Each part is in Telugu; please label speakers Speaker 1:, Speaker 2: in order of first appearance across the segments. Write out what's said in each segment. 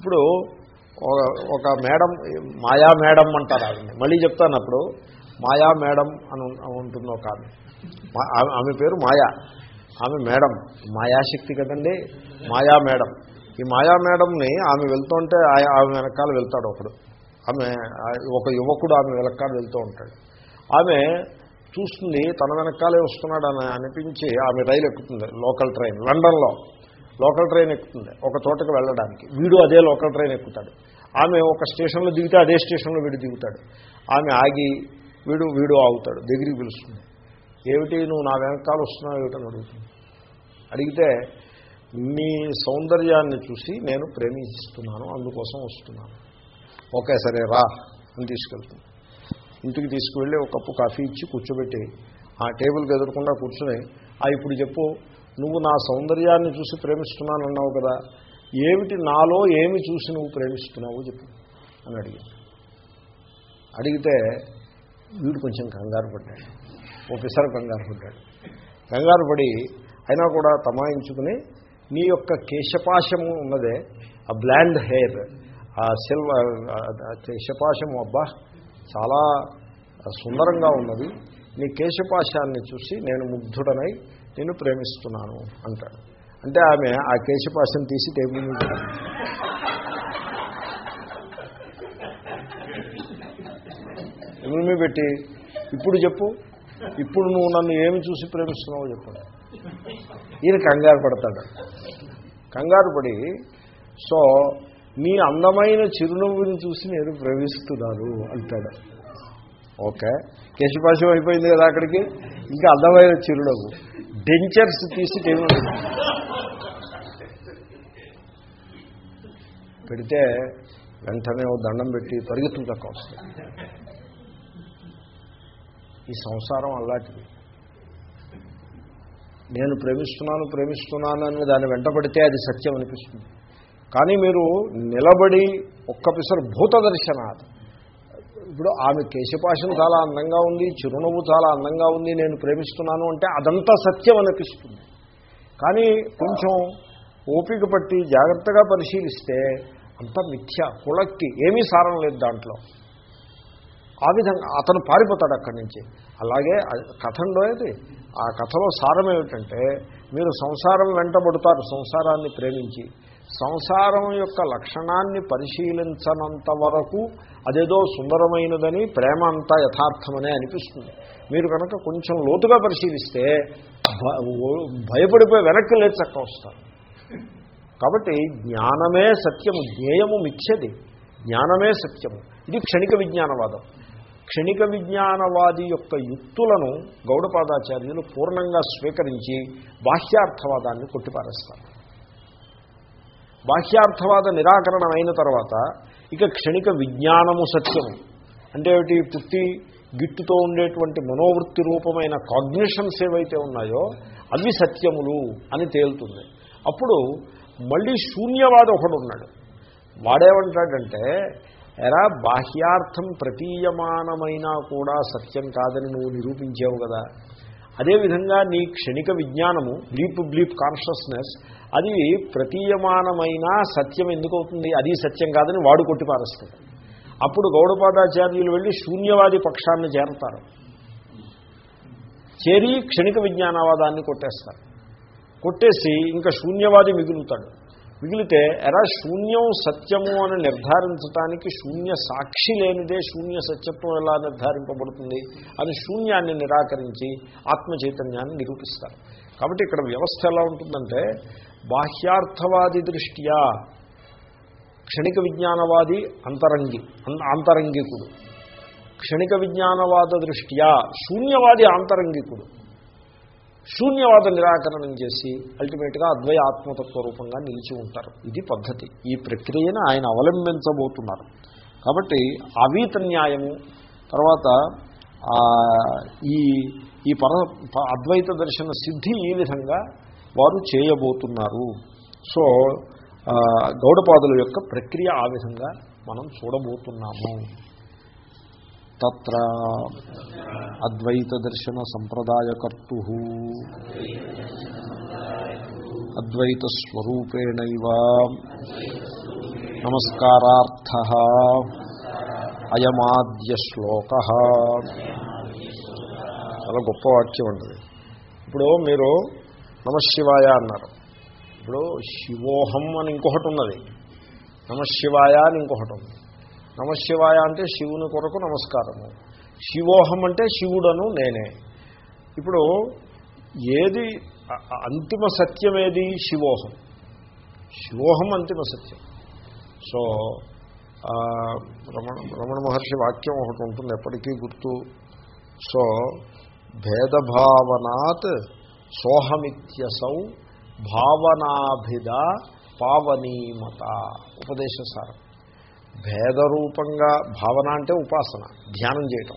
Speaker 1: ఇప్పుడు ఒక- ఒక మేడం మాయా మేడం అంటారు ఆవిడ మళ్ళీ చెప్తాను అప్పుడు మాయా మేడం అని ఉంటుంది ఒక ఆమె ఆమె- పేరు మాయా. ఆమె మేడం. మాయాశక్తి కదండి? మాయా మేడం. ఈ మాయా మేడంని ఆమె వెళ్తుంటే ఆమె వెనకాల వెళ్తాడు ఒకడు. ఆమె ఒక యువకుడు ఆమె వెనకాల వెళ్తూ ఉంటాడు. ఆమె చూస్తుంది తన వెనకాలే వస్తున్నాడు అని అనిపించి ఆమె రైలు ఎక్కుతుంది లోకల్ ట్రైన్ లండన్లో. లోకల్ ట్రైన్ ఎక్కుతుంది. ఒక చోటకి వెళ్ళడానికి. వీడు అదే లోకల్ ట్రైన్ ఎక్కుతాడు. ఆమె ఒక స్టేషన్లో దిగితే అదే స్టేషన్లో వీడు దిగుతాడు. ఆమె ఆగి వీడు వీడు ఆగుతాడు. దగ్గరికి పిలుస్తుంది. ఏమిటి నువ్వు నా వెనకాల వస్తున్నావు? ఏమిటని అడుగుతుంది. అడిగితే నీ సౌందర్యాన్ని చూసి నేను ప్రేమిస్తున్నాను. అందుకోసం వస్తున్నాను. ఓకే సరే రా. అని తీసుకెళ్తుంది. ఇంటికి తీసుకువెళ్ళి ఒక కప్పు కాఫీ ఇచ్చి కూర్చోబెట్టి ఆ టేబుల్కి ఎదురకుండా కూర్చుని ఆ ఇప్పుడు చెప్పు నువ్వు నా సౌందర్యాన్ని చూసి ప్రేమిస్తున్నాను అన్నావు కదా ఏమిటి నాలో ఏమి చూసి నువ్వు ప్రేమిస్తున్నావు చెప్పు అని అడిగాను అడిగితే వీడు కొంచెం కంగారు పడ్డాడు. ఒకసారి కంగారు పడ్డాడు. కంగారు పడి అయినా కూడా తమాయించుకుని నీ యొక్క కేశపాశము ఉన్నదే ఆ బ్లాండ్ హెయిర్ ఆ సిల్వర్ కేశపాశము అబ్బా చాలా సుందరంగా ఉన్నది నీ కేశపాశాన్ని చూసి నేను ముగ్ధుడనై నేను ప్రేమిస్తున్నాను అంటాడు. అంటే ఆమె ఆ కేశపాశం తీసి టేబుల్ మీద టేబుల్ మీద పెట్టి ఇప్పుడు చెప్పు ఇప్పుడు నువ్వు నన్ను ఏమి చూసి ప్రేమిస్తున్నావో చెప్పు. ఈయన కంగారు పడతాడు. కంగారు పడి సో నీ అందమైన చిరునవ్వుని చూసి నేను ప్రేమిస్తున్నాను అంటాడు. ఓకే. కేశపాశం అయిపోయింది కదా అక్కడికి? ఇంకా అందమైన చిరునవ్వు. డెంచర్స్ తీసి పెడితే వెంటనే ఓ దండం పెట్టి పరిగెత్తులు తక్కువ ఈ సంసారం అలాంటిది. నేను ప్రేమిస్తున్నాను ప్రేమిస్తున్నాను అని దాన్ని వెంటబడితే అది సత్యం అనిపిస్తుంది. కానీ మీరు నిలబడి ఒక్క పిసరు భూత దర్శనాలు ఇప్పుడు ఆమె కేశపాశం చాలా అందంగా ఉంది చిరునవ్వు చాలా అందంగా ఉంది నేను ప్రేమిస్తున్నాను అంటే అదంతా సత్యం అనిపిస్తుంది. కానీ కొంచెం ఓపిక పట్టి జాగ్రత్తగా పరిశీలిస్తే అంత మిథ్య కుళక్కి ఏమీ సారం లేదు దాంట్లో. ఆ విధంగా అతను పారిపోతాడు అక్కడి నుంచి. అలాగే కథంలో ఇది ఆ కథలో సారం ఏమిటంటే మీరు సంసారం వెంటబడతారు సంసారాన్ని ప్రేమించి. సంసారం యొక్క లక్షణాన్ని పరిశీలించనంత వరకు అదేదో సుందరమైనదని ప్రేమ అంతా యథార్థమనే అనిపిస్తుంది. మీరు కనుక కొంచెం లోతుగా పరిశీలిస్తే భయపడిపోయి వెనక్కి లేచక్క వస్తారు కాబట్టి జ్ఞానమే సత్యము జ్ఞేయము మిథ్యది. జ్ఞానమే సత్యము. ఇది క్షణిక విజ్ఞానవాదం. క్షణిక విజ్ఞానవాది యొక్క యుక్తులను గౌడపాదాచార్యులు పూర్ణంగా స్వీకరించి బాహ్యార్థవాదాన్ని కొట్టిపారేస్తారు. బాహ్యార్థవాద నిరాకరణం అయిన తర్వాత ఇక క్షణిక విజ్ఞానము సత్యము అంటే ఏమిటి? పుట్టి గిట్టుతో ఉండేటువంటి మనోవృత్తి రూపమైన కాగ్నిషన్స్ ఏవైతే ఉన్నాయో అవి సత్యములు అని తేలుతుంది. అప్పుడు మళ్ళీ శూన్యవాడు ఒకడు ఉన్నాడు వాడేమంటాడంటే ఎరా బాహ్యార్థం ప్రతీయమానమైనా కూడా సత్యం కాదని నువ్వు నిరూపించావు కదా. అదేవిధంగా నీ క్షణిక విజ్ఞానము బ్లీప్ బ్లీప్ కాన్షియస్నెస్ అది ప్రతీయమానమైన సత్యం ఎందుకు అవుతుంది అది సత్యం కాదని వాడు కొట్టిపారేస్తాడు. అప్పుడు గౌడపాదాచార్యులు వెళ్ళి శూన్యవాది పక్షాన్ని చేరతారు. చేరి క్షణిక విజ్ఞానవాదాన్ని కొట్టేస్తారు. కొట్టేసి ఇంకా శూన్యవాది మిగులుతాడు. మిగిలితే ఎరా శూన్యం సత్యము అని నిర్ధారించడానికి శూన్య సాక్షి లేనిదే శూన్య సత్యత్వం ఎలా నిర్ధారింపబడుతుంది? అని శూన్యాన్ని నిరాకరించి ఆత్మ చైతన్యాన్ని నిరూపిస్తారు. కాబట్టి ఇక్కడ వ్యవస్థ ఎలా ఉంటుందంటే బాహ్యార్థవాది దృష్ట్యా. క్షణిక విజ్ఞానవాది అంతరంగి అంతరంగికుడు. క్షణిక విజ్ఞానవాద దృష్ట్యా శూన్యవాది ఆంతరంగికుడు శూన్యవాద నిరాకరణం చేసి అల్టిమేట్గా అద్వయ ఆత్మతత్వ రూపంగా నిలిచి ఉంటారు. ఇది పద్ధతి. ఈ ప్రక్రియను ఆయన అవలంబించబోతున్నారు. కాబట్టి అవీత న్యాయము తర్వాత ఈ ఈ పర ప- అద్వైత దర్శన సిద్ధి ఈ విధంగా వారు చేయబోతున్నారు. సో గౌడపాదుల యొక్క ప్రక్రియ ఆ విధంగా మనం చూడబోతున్నాము. తత్ర అద్వైత దర్శన సంప్రదాయకర్తు అద్వైత స్వరూపేణైవ నమస్కారార్థ అయమాద్య శ్లోక. చాలా గొప్ప వాక్యం ఉంటుంది ఇప్పుడు మీరు నమశివాయ అన్నారు. ఇప్పుడు శివోహం అని ఇంకొకటి ఉన్నది. నమశివాయ అని ఇంకొకటి ఉంది. నమశివాయ అంటే శివుని కొరకు నమస్కారము. శివోహం అంటే శివుడను నేనే. ఇప్పుడు ఏది అంతిమ సత్యం ఏది శివోహం? శివోహం అంతిమ సత్యం. సో రమణ రమణ మహర్షి వాక్యం ఒకటి ఉంటుంది ఎప్పటికీ గుర్తు. సో భేదభావనాత్ సోహమిత్యసౌ భావనాభిద పావనీమత. ఉపదేశసారం భేదరూపంగా భావన అంటే ఉపాసన ధ్యానం చేయటం.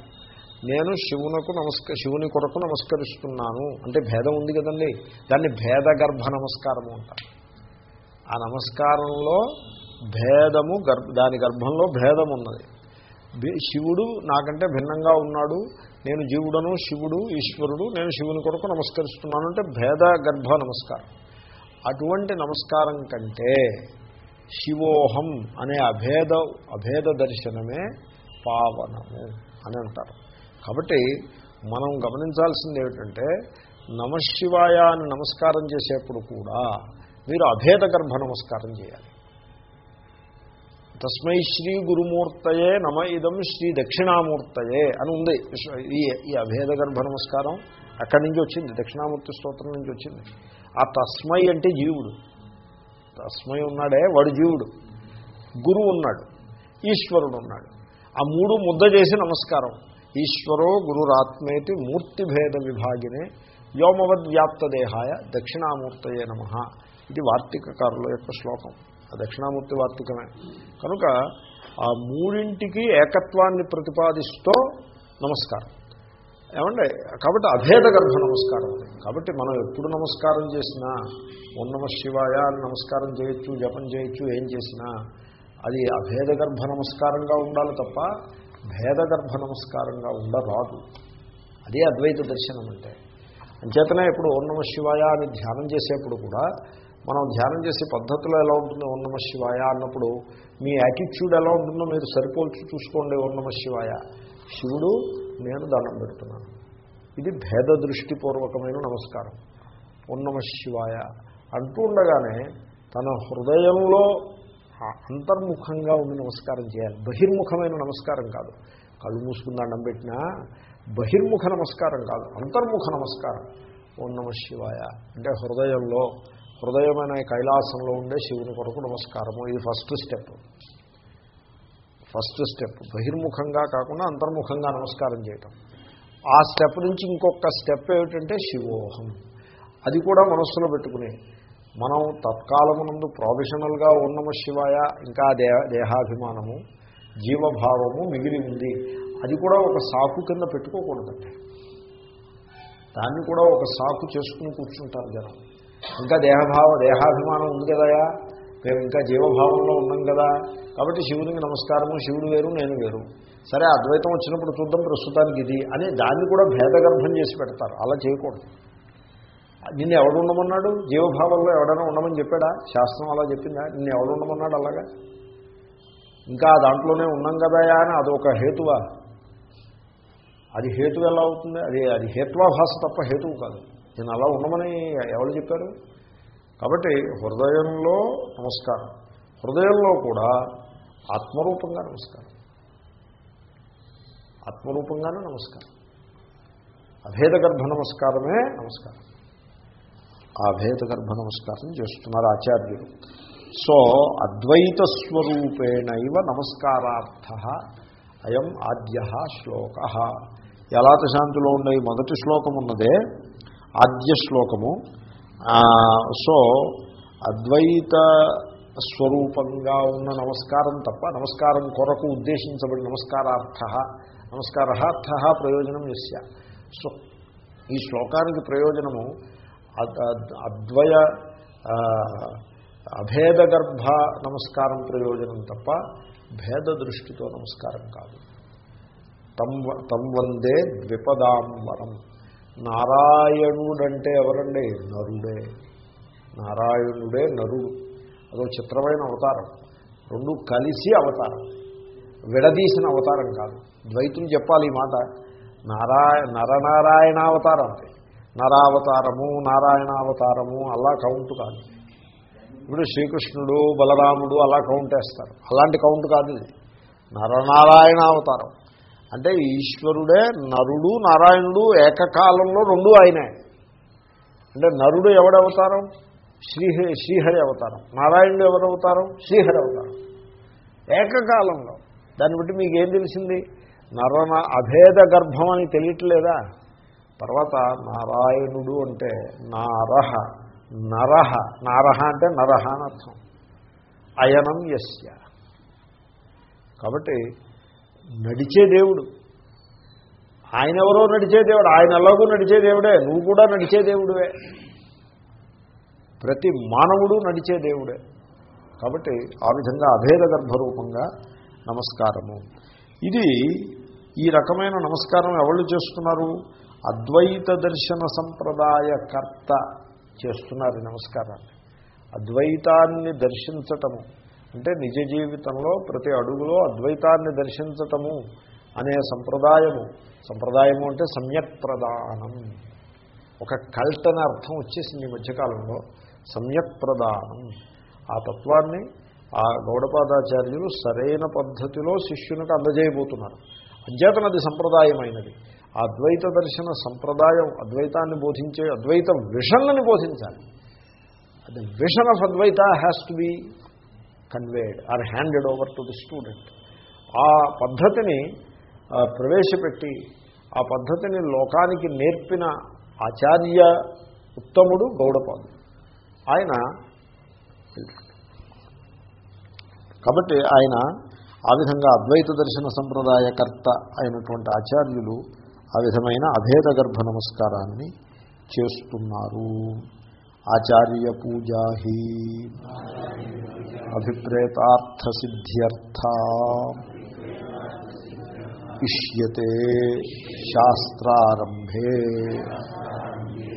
Speaker 1: నేను శివునకు నమస్క శివుని కొరకు నమస్కరిస్తున్నాను. అంటే భేదం ఉంది కదండి దాన్ని భేద గర్భ నమస్కారము అంటారు. ఆ నమస్కారంలో భేదము గర్భ దాని గర్భంలో భేదం ఉన్నది శివుడు నాకంటే భిన్నంగా ఉన్నాడు. నేను జీవుడను శివుడు ఈశ్వరుడు నేను శివుని కొరకు నమస్కరిస్తున్నాను అంటే భేద గర్భ నమస్కారం. అటువంటి నమస్కారం కంటే శివోహం అనే అభేద అభేద దర్శనమే పావనము అని అంటారు. కాబట్టి మనం గమనించాల్సింది ఏమిటంటే నమశివాయ అని నమస్కారం చేసేప్పుడు కూడా మీరు అభేద గర్భ నమస్కారం చేయాలి. తస్మై శ్రీ గురుమూర్తయే నమ ఇదం శ్రీ దక్షిణామూర్తయే అని ఉంది. ఈ ఈ అభేద గర్భ నమస్కారం అక్కడి నుంచి వచ్చింది. దక్షిణామూర్తి స్తోత్రం నుంచి వచ్చింది. ఆ తస్మై అంటే జీవుడు. తస్మై ఉన్నాడే వాడు జీవుడు. గురువు ఉన్నాడు. ఈశ్వరుడు ఉన్నాడు. ఆ మూడు ముద్ద చేసి నమస్కారం. ఈశ్వరో గురురాత్మేతి మూర్తిభేద విభాగినే వ్యోమవద్వ్యాప్త దేహాయ దక్షిణామూర్తయే నమ. ఇది వార్తికకారుల యొక్క శ్లోకం. దక్షిణామూర్తి వార్తికమే. కనుక ఆ మూడింటికి ఏకత్వాన్ని ప్రతిపాదిస్తూ నమస్కారం. ఏమండి? కాబట్టి అభేద గర్భ నమస్కారం. అది కాబట్టి మనం ఎప్పుడు నమస్కారం చేసినా ఓం నమ శివాయ అని నమస్కారం చేయొచ్చు జపం చేయొచ్చు ఏం చేసినా అది అభేద గర్భ నమస్కారంగా ఉండాలి తప్ప భేద గర్భ నమస్కారంగా ఉండరాదు. అదే అద్వైత దర్శనం అంటే అంచేతనే ఇప్పుడు ఓం నమ శివాయ అని ధ్యానం చేసేప్పుడు కూడా మనం ధ్యానం చేసే పద్ధతిలో ఎలా ఉంటుందో ఓం శివాయ అన్నప్పుడు మీ యాటిట్యూడ్ ఎలా ఉంటుందో మీరు సరిపోల్చి చూసుకోండి ఓం శివాయ. శివుడు నేను దండం పెడుతున్నాను. ఇది భేద దృష్టిపూర్వకమైన నమస్కారం. ఓన్నమ శివాయ అంటూ ఉండగానే తన హృదయంలో అంతర్ముఖంగా ఉండి నమస్కారం చేయాలి. బహిర్ముఖమైన నమస్కారం కాదు. కళ్ళు మూసుకుని దండం పెట్టినా బహిర్ముఖ నమస్కారం కాదు. అంతర్ముఖ నమస్కారం. ఓం నమ శివాయ అంటే హృదయంలో హృదయమైన కైలాసంలో ఉండే శివుని కొరకు నమస్కారము. ఇది ఫస్ట్ స్టెప్ ఫస్ట్ స్టెప్ బహిర్ముఖంగా కాకుండా అంతర్ముఖంగా నమస్కారం చేయటం. ఆ స్టెప్ నుంచి ఇంకొక స్టెప్ ఏమిటంటే శివోహం. అది కూడా మనస్సులో పెట్టుకుని మనం తత్కాలమునందు ప్రొఫెషనల్గా ఉన్నమ శివాయ ఇంకా దేహ దేహాభిమానము జీవభావము మిగిలి ఉంది. అది కూడా ఒక సాకు కింద పెట్టుకోకూడదండి. దాన్ని కూడా ఒక సాకు చేసుకుని కూర్చుంటారు జనం. ఇంకా దేహభావ దేహాభిమానం ఉంది కదయా? మేము ఇంకా జీవభావంలో ఉన్నాం కదా. కాబట్టి శివునికి నమస్కారము శివుడు వేరు నేను వేరు. సరే అద్వైతం వచ్చినప్పుడు చూద్దాం ప్రస్తుతానికి ఇది అని దాన్ని కూడా భేదగర్భం చేసి పెడతారు. అలా చేయకూడదు. నిన్ను ఎవడు ఉండమన్నాడు? జీవభావంలో ఎవడైనా ఉండమని చెప్పాడా? శాస్త్రం అలా చెప్పిందా? నిన్ను ఎవడు ఉండమన్నాడు అలాగా? ఇంకా దాంట్లోనే ఉన్నాం కదయా అని అదొక హేతువా. అది హేతు ఎలా అవుతుంది? అది అది హేత్వాభాష తప్ప హేతువు కాదు. నేను అలా ఉండమని ఎవరు చెప్పారు? కాబట్టి హృదయంలో నమస్కారం. హృదయంలో కూడా ఆత్మరూపంగా నమస్కారం. ఆత్మరూపంగానే నమస్కారం. అభేద గర్భ నమస్కారమే నమస్కారం. ఆ భేద గర్భ నమస్కారం చేస్తున్నారు ఆచార్యులు. సో అద్వైత స్వరూపేణైవ నమస్కారార్థ అయం ఆద్య శ్లోక. ఎలాత శాంతిలో ఉండే ఈ మొదటి శ్లోకం ఉన్నదే ఆద్య శ్లోకము సో అద్వైత స్వరూపంగా ఉన్న నమస్కారం తప్ప నమస్కారం కొరకు ఉద్దేశించబడి నమస్కారార్థ నమస్కారార్థ ప్రయోజనం ఎస్య సో ఈ శ్లోకానికి ప్రయోజనము అద్వయ అభేదగర్భ నమస్కారం ప్రయోజనం తప్ప భేద దృష్టితో నమస్కారం కాదు. తం తం వందే ద్విపదాంబరం నారాయణుడంటే ఎవరండి? నరుడే. నారాయణుడే నరుడు. అదో చిత్రమైన అవతారం. రెండు కలిసి అవతారం. విడదీసిన అవతారం కాదు. ద్వైతులు చెప్పాలి ఈ మాట. నారాయ నరనారాయణ అవతారం నరావతారము నారాయణావతారము అలా కౌంట్ కాదు. ఇప్పుడు శ్రీకృష్ణుడు బలరాముడు అలా కౌంట్ వేస్తారు. అలాంటి కౌంట్ కాదు ఇది. నరనారాయణ అవతారం. అంటే ఈశ్వరుడే నరుడు నారాయణుడు ఏకకాలంలో రెండు ఆయనే. అంటే నరుడు ఎవడవతారం? శ్రీహరి శ్రీహరి అవతారం. నారాయణుడు ఎవరు అవతారం శ్రీహరి అవతారం. ఏకకాలంలో. దాన్ని బట్టి మీకేం తెలిసింది? నరన అభేద గర్భం అని తెలియట్లేదా? తర్వాత నారాయణుడు అంటే నారహ నరహ నారహ అంటే నరహ అని అర్థం. అయనం యస్య. కాబట్టి నడిచే దేవుడు. ఆయన ఎవరో నడిచే దేవుడు ఆయన ఎలాగూ నడిచే దేవుడే నువ్వు కూడా నడిచే దేవుడివే. ప్రతి మానవుడు నడిచే దేవుడే. కాబట్టి ఆ విధంగా అభేద గర్భరూపంగా నమస్కారము. ఇది ఈ రకమైన నమస్కారం ఎవళ్ళు చేస్తున్నారు? అద్వైత దర్శన సంప్రదాయకర్త చేస్తున్నారు నమస్కారాన్ని. అద్వైతాన్ని దర్శించటము. అంటే నిజ జీవితంలో ప్రతి అడుగులో అద్వైతాన్ని దర్శించటము అనే సంప్రదాయము. సంప్రదాయము అంటే సమ్యక్ ప్రదానం. ఒక కల్ట్ అనే అర్థం వచ్చేసింది ఈ మధ్యకాలంలో. సమ్యక్ ప్రదానం. ఆ తత్వాన్ని ఆ గౌడపాదాచార్యులు సరైన పద్ధతిలో శిష్యునికి అందజేయబోతున్నారు. అధ్యాతనది సంప్రదాయమైనది. ఆ అద్వైత దర్శన సంప్రదాయం అద్వైతాన్ని బోధించే అద్వైత విషన్లని బోధించాలి. The vision of Advaita has to be conveyed or handed over to the student ఆ పద్ధతిని ప్రవేశపెట్టి ఆ పద్ధతిని లోకానికి నేర్పిన ఆచార్య ఉత్తముడు గౌడపాదు. ఆయన కాబట్టి ఆయన ఆ విధంగా అద్వైత దర్శన సంప్రదాయకర్త అయినటువంటి ఆచార్యులు ఆ విధమైన అభేద గర్భ నమస్కారాన్ని చేస్తున్నారు. ఆచార్య పూజాహి. అభిప్రేతార్థ సిద్ధ్యర్థ ఇష్యతే శాస్త్రారంభే.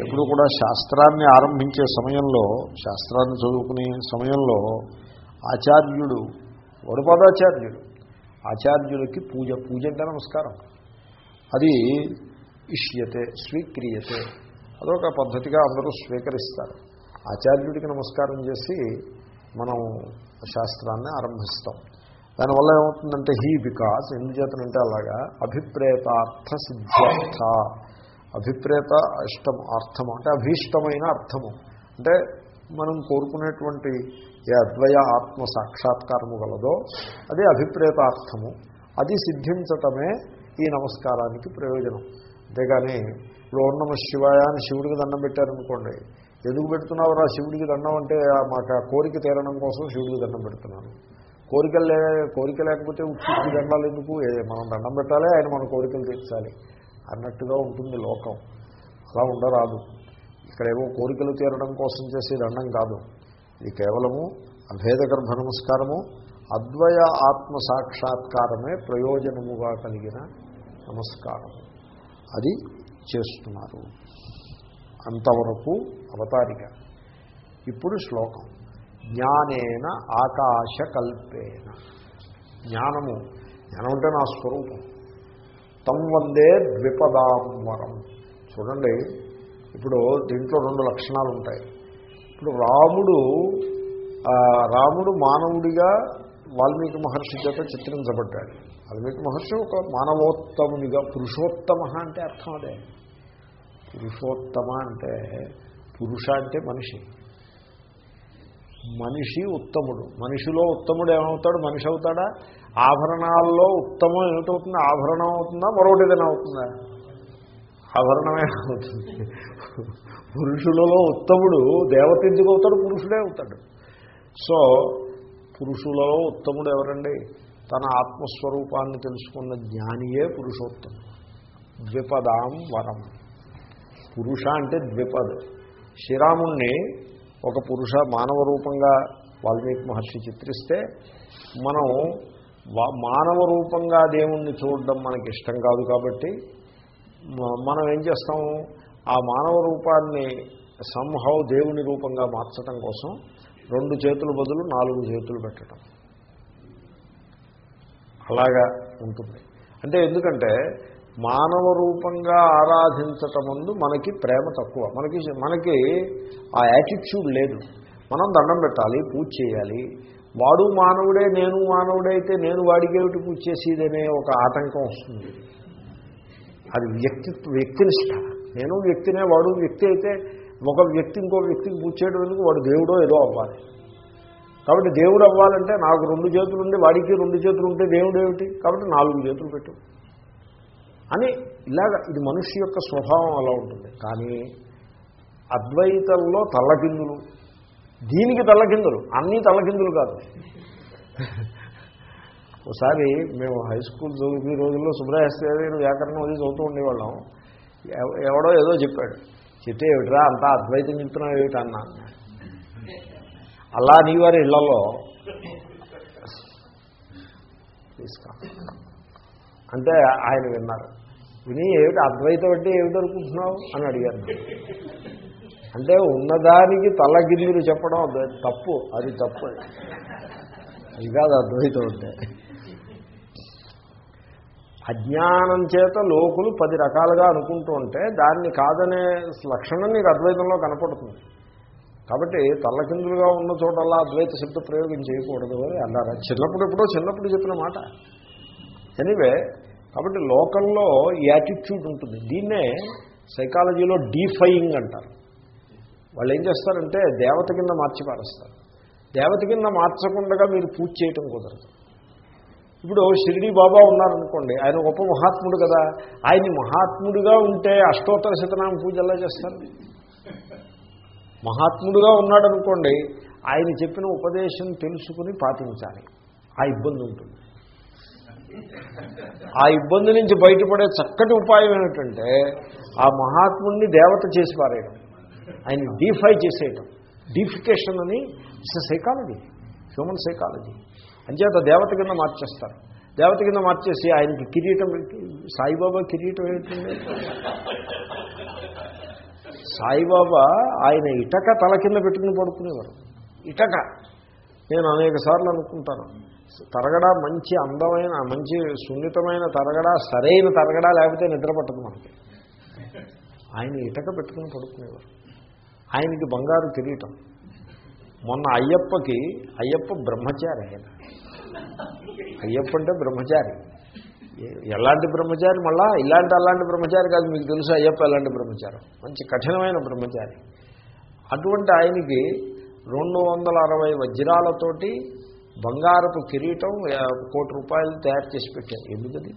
Speaker 1: ఎప్పుడు కూడా శాస్త్రాన్ని ఆరంభించే సమయంలో శాస్త్రాన్ని చదువుకునే సమయంలో ఆచార్యుడు వడపదాచార్యుడు ఆచార్యులకి పూజ పూజ అంటే నమస్కారం. అది ఇష్యతే స్వీక్రియతే అదొక పద్ధతిగా అందరూ స్వీకరిస్తారు. ఆచార్యుడికి నమస్కారం చేసి మనం శాస్త్రాన్ని ఆరంభిస్తాం. దానివల్ల ఏమవుతుందంటే హీ బికాస్ ఎందుచేతనంటే అలాగా అభిప్రేతార్థ సిద్ధ్యర్థ. అభిప్రేత ఇష్టం అర్థము అంటే అభీష్టమైన అర్థము. అంటే మనం కోరుకునేటువంటి ఏ అద్వయ ఆత్మ సాక్షాత్కారము గలదో అదే అభిప్రేతార్థము. అది సిద్ధించటమే ఈ నమస్కారానికి ప్రయోజనం. అంతేగాని ఇప్పుడు ఓం నమ శివాయ అని శివుడికి దండం పెట్టారనుకోండి ఎందుకు పెడుతున్నావురా శివుడికి దండం అంటే ఆ మాకు ఆ కోరిక తీరడం కోసం శివుడికి దండం పెడుతున్నాను. కోరికలు లే కోరిక లేకపోతే ఉత్తి దండాలు ఎందుకు? మనం దండం పెట్టాలి ఆయన మన కోరికలు తీర్చాలి అన్నట్టుగా ఉంటుంది లోకం. అలా ఉండరాదు. ఇక్కడేమో కోరికలు తీరడం కోసం చేసే దండం కాదు. ఇది కేవలము అభేద గర్భ నమస్కారము అద్వయ ఆత్మ సాక్షాత్కారమే ప్రయోజనముగా కలిగిన నమస్కారం అది చేస్తున్నారు. అంతవరకు అవతారిక. ఇప్పుడు శ్లోకం. జ్ఞానేన ఆకాశకల్పేన. జ్ఞానము జ్ఞానం అంటే నా స్వరూపం. తం వందే ద్విపదాంబరం. చూడండి ఇప్పుడు దీంట్లో రెండు లక్షణాలు ఉంటాయి. ఇప్పుడు రాముడు రాముడు మానవుడిగా వాల్మీకి మహర్షి చేత చిత్రించబడ్డాడు. వాల్మీకి మహర్షి ఒక మానవోత్తమునిగా పురుషోత్తమ అంటే అర్థం అదే. పురుషోత్తమ అంటే పురుష అంటే మనిషి. మనిషి ఉత్తముడు. మనిషిలో ఉత్తముడు ఏమవుతాడు? మనిషి అవుతాడా? ఆభరణాల్లో ఉత్తమం ఏమిటవుతుంది? ఆభరణం అవుతుందా? మరొకటి ఏదైనా అవుతుందా? ఆభరణమే అవుతుంది. పురుషులలో ఉత్తముడు దేవత ఎందుకు అవుతాడు? పురుషుడే అవుతాడు. సో పురుషులలో ఉత్తముడు ఎవరండి? తన ఆత్మస్వరూపాన్ని తెలుసుకున్న జ్ఞానియే పురుషోత్తముడు. ద్విపదాం వరం. పురుష అంటే ద్విపద్. శ్రీరాముణ్ణి ఒక పురుష మానవ రూపంగా వాల్మీకి మహర్షి చిత్రిస్తే మనం మానవ రూపంగా దేవుణ్ణి చూడడం మనకి ఇష్టం కాదు కాబట్టి మనం ఏం చేస్తాము ఆ మానవ రూపాన్ని సంహౌ దేవుని రూపంగా మార్చడం కోసం రెండు చేతుల బదులు నాలుగు చేతులు పెట్టడం అలాగా ఉంటుంది. అంటే ఎందుకంటే మానవ రూపంగా ఆరాధించటం ముందు మనకి ప్రేమ తక్కువ. మనకి మనకి ఆ యాటిట్యూడ్ లేదు. మనం దండం పెట్టాలి పూజ చేయాలి. వాడు మానవుడే నేను మానవుడే అయితే నేను వాడికేమిటి పూజ చేసేదనే ఒక ఆటంకం వస్తుంది. అది వ్యక్తి వ్యక్తినిష్ట. నేను వ్యక్తినే వాడు వ్యక్తి అయితే ఒక వ్యక్తి ఇంకో వ్యక్తికి పూజ చేయడం ఎందుకు? వాడు దేవుడో ఏదో అవ్వాలి. కాబట్టి దేవుడు అవ్వాలంటే నాకు రెండు చేతులు ఉండి వాడికి రెండు చేతులు ఉంటే దేవుడు ఏమిటి? కాబట్టి నాలుగు చేతులు పెట్టు. అని ఇలాగ ఇది మనిషి యొక్క స్వభావం అలా ఉంటుంది. కానీ అద్వైతంలో తల్లకిందులు దీనికి తల్లకిందులు అన్నీ తల్లకిందులు కాదు. ఒకసారి మేము హై స్కూల్ చదువుకునే రోజుల్లో సుబ్రహస్య వ్యాకరణం అది చదువుతూ ఉండేవాళ్ళం. ఎవ- ఎవడో ఏదో చెప్పాడు. చెప్తే ఏమిట్రా అంతా అద్వైతం చెప్తున్నావు ఏమిటి అన్నా. అలా నీ వారి ఇళ్ళలో. తీసుకో అంటే ఆయన విన్నారు. విని ఏమిటి? అద్వైతం అంటే ఏమిటి అనుకుంటున్నావు అని అడిగారు అంటే ఉన్నదానికి తలగిల్లులు చెప్పడం తప్పు. అది తప్పు. అది. కాదు అద్వైతం అంటే. అజ్ఞానం చేత లోకులు పది రకాలుగా అనుకుంటూ ఉంటే దాన్ని కాదనే లక్షణం నీకు అద్వైతంలో కనపడుతుంది. కాబట్టి తల్లకిందులుగా ఉన్న చోటల్లా అద్వైత శబ్ద ప్రయోగం చేయకూడదు అని అన్నారు. చిన్నప్పుడు ఎప్పుడో చిన్నప్పుడు చెప్పిన మాట. ఎనీవే కాబట్టి లోకల్లో ఈ యాటిట్యూడ్ ఉంటుంది. దీన్నే సైకాలజీలో డీఫైయింగ్ అంటారు. వాళ్ళు ఏం చేస్తారంటే దేవత కింద మార్చి పారేస్తారు దేవత కింద మార్చకుండా మీరు పూజ చేయటం కుదరదు. ఇప్పుడు షిరిడి బాబా ఉన్నారనుకోండి ఆయన గొప్ప మహాత్ముడు కదా. ఆయన మహాత్ముడిగా ఉంటే అష్టోత్తర శతనామ పూజ ఎలా చేస్తారు? మహాత్ముడుగా ఉన్నాడు అనుకోండి ఆయన చెప్పిన ఉపదేశం తెలుసుకుని పాటించాలి. ఆ ఇబ్బంది ఉంటుంది. ఆ ఇబ్బంది నుంచి బయటపడే చక్కటి ఉపాయం ఏమిటంటే ఆ మహాత్ముడిని దేవత చేసి పారేయడం. ఆయన డీఫై చేసేయటం. డీఫికేషన్ అని ఇట్స్ సైకాలజీ హ్యూమన్ సైకాలజీ. అంచేత దేవత కింద మార్చేస్తారు. దేవత కింద మార్చేసి ఆయనకి కిరీటం సాయిబాబా కిరీటం ఏమిటండి సాయిబాబా ఆయన ఇటక తల కింద పెట్టుకుని పడుకునేవారు. ఇటక. నేను అనేక సార్లు అనుకుంటాను. తరగడా మంచి అందమైన మంచి సున్నితమైన తరగడా సరైన తరగడా లేకపోతే నిద్ర పట్టదు మనకి. ఆయన ఇటక పెట్టుకుని పడుకునేవారు. ఆయనకి బంగారు కిరీటం. మొన్న అయ్యప్పకి అయ్యప్ప బ్రహ్మచారి ఆయన. అయ్యప్ప అంటే బ్రహ్మచారి. ఎలాంటి బ్రహ్మచారి మళ్ళా? ఇలాంటి అలాంటి బ్రహ్మచారి కాదు మీకు తెలుసు అయ్యప్ప ఎలాంటి బ్రహ్మచారం. మంచి కఠినమైన బ్రహ్మచారి. అటువంటి ఆయనకి రెండు వందల అరవై వజ్రాలతోటి బంగారపు కిరీటం కోటి రూపాయలు తయారు చేసి పెట్టారు. ఎందుకది?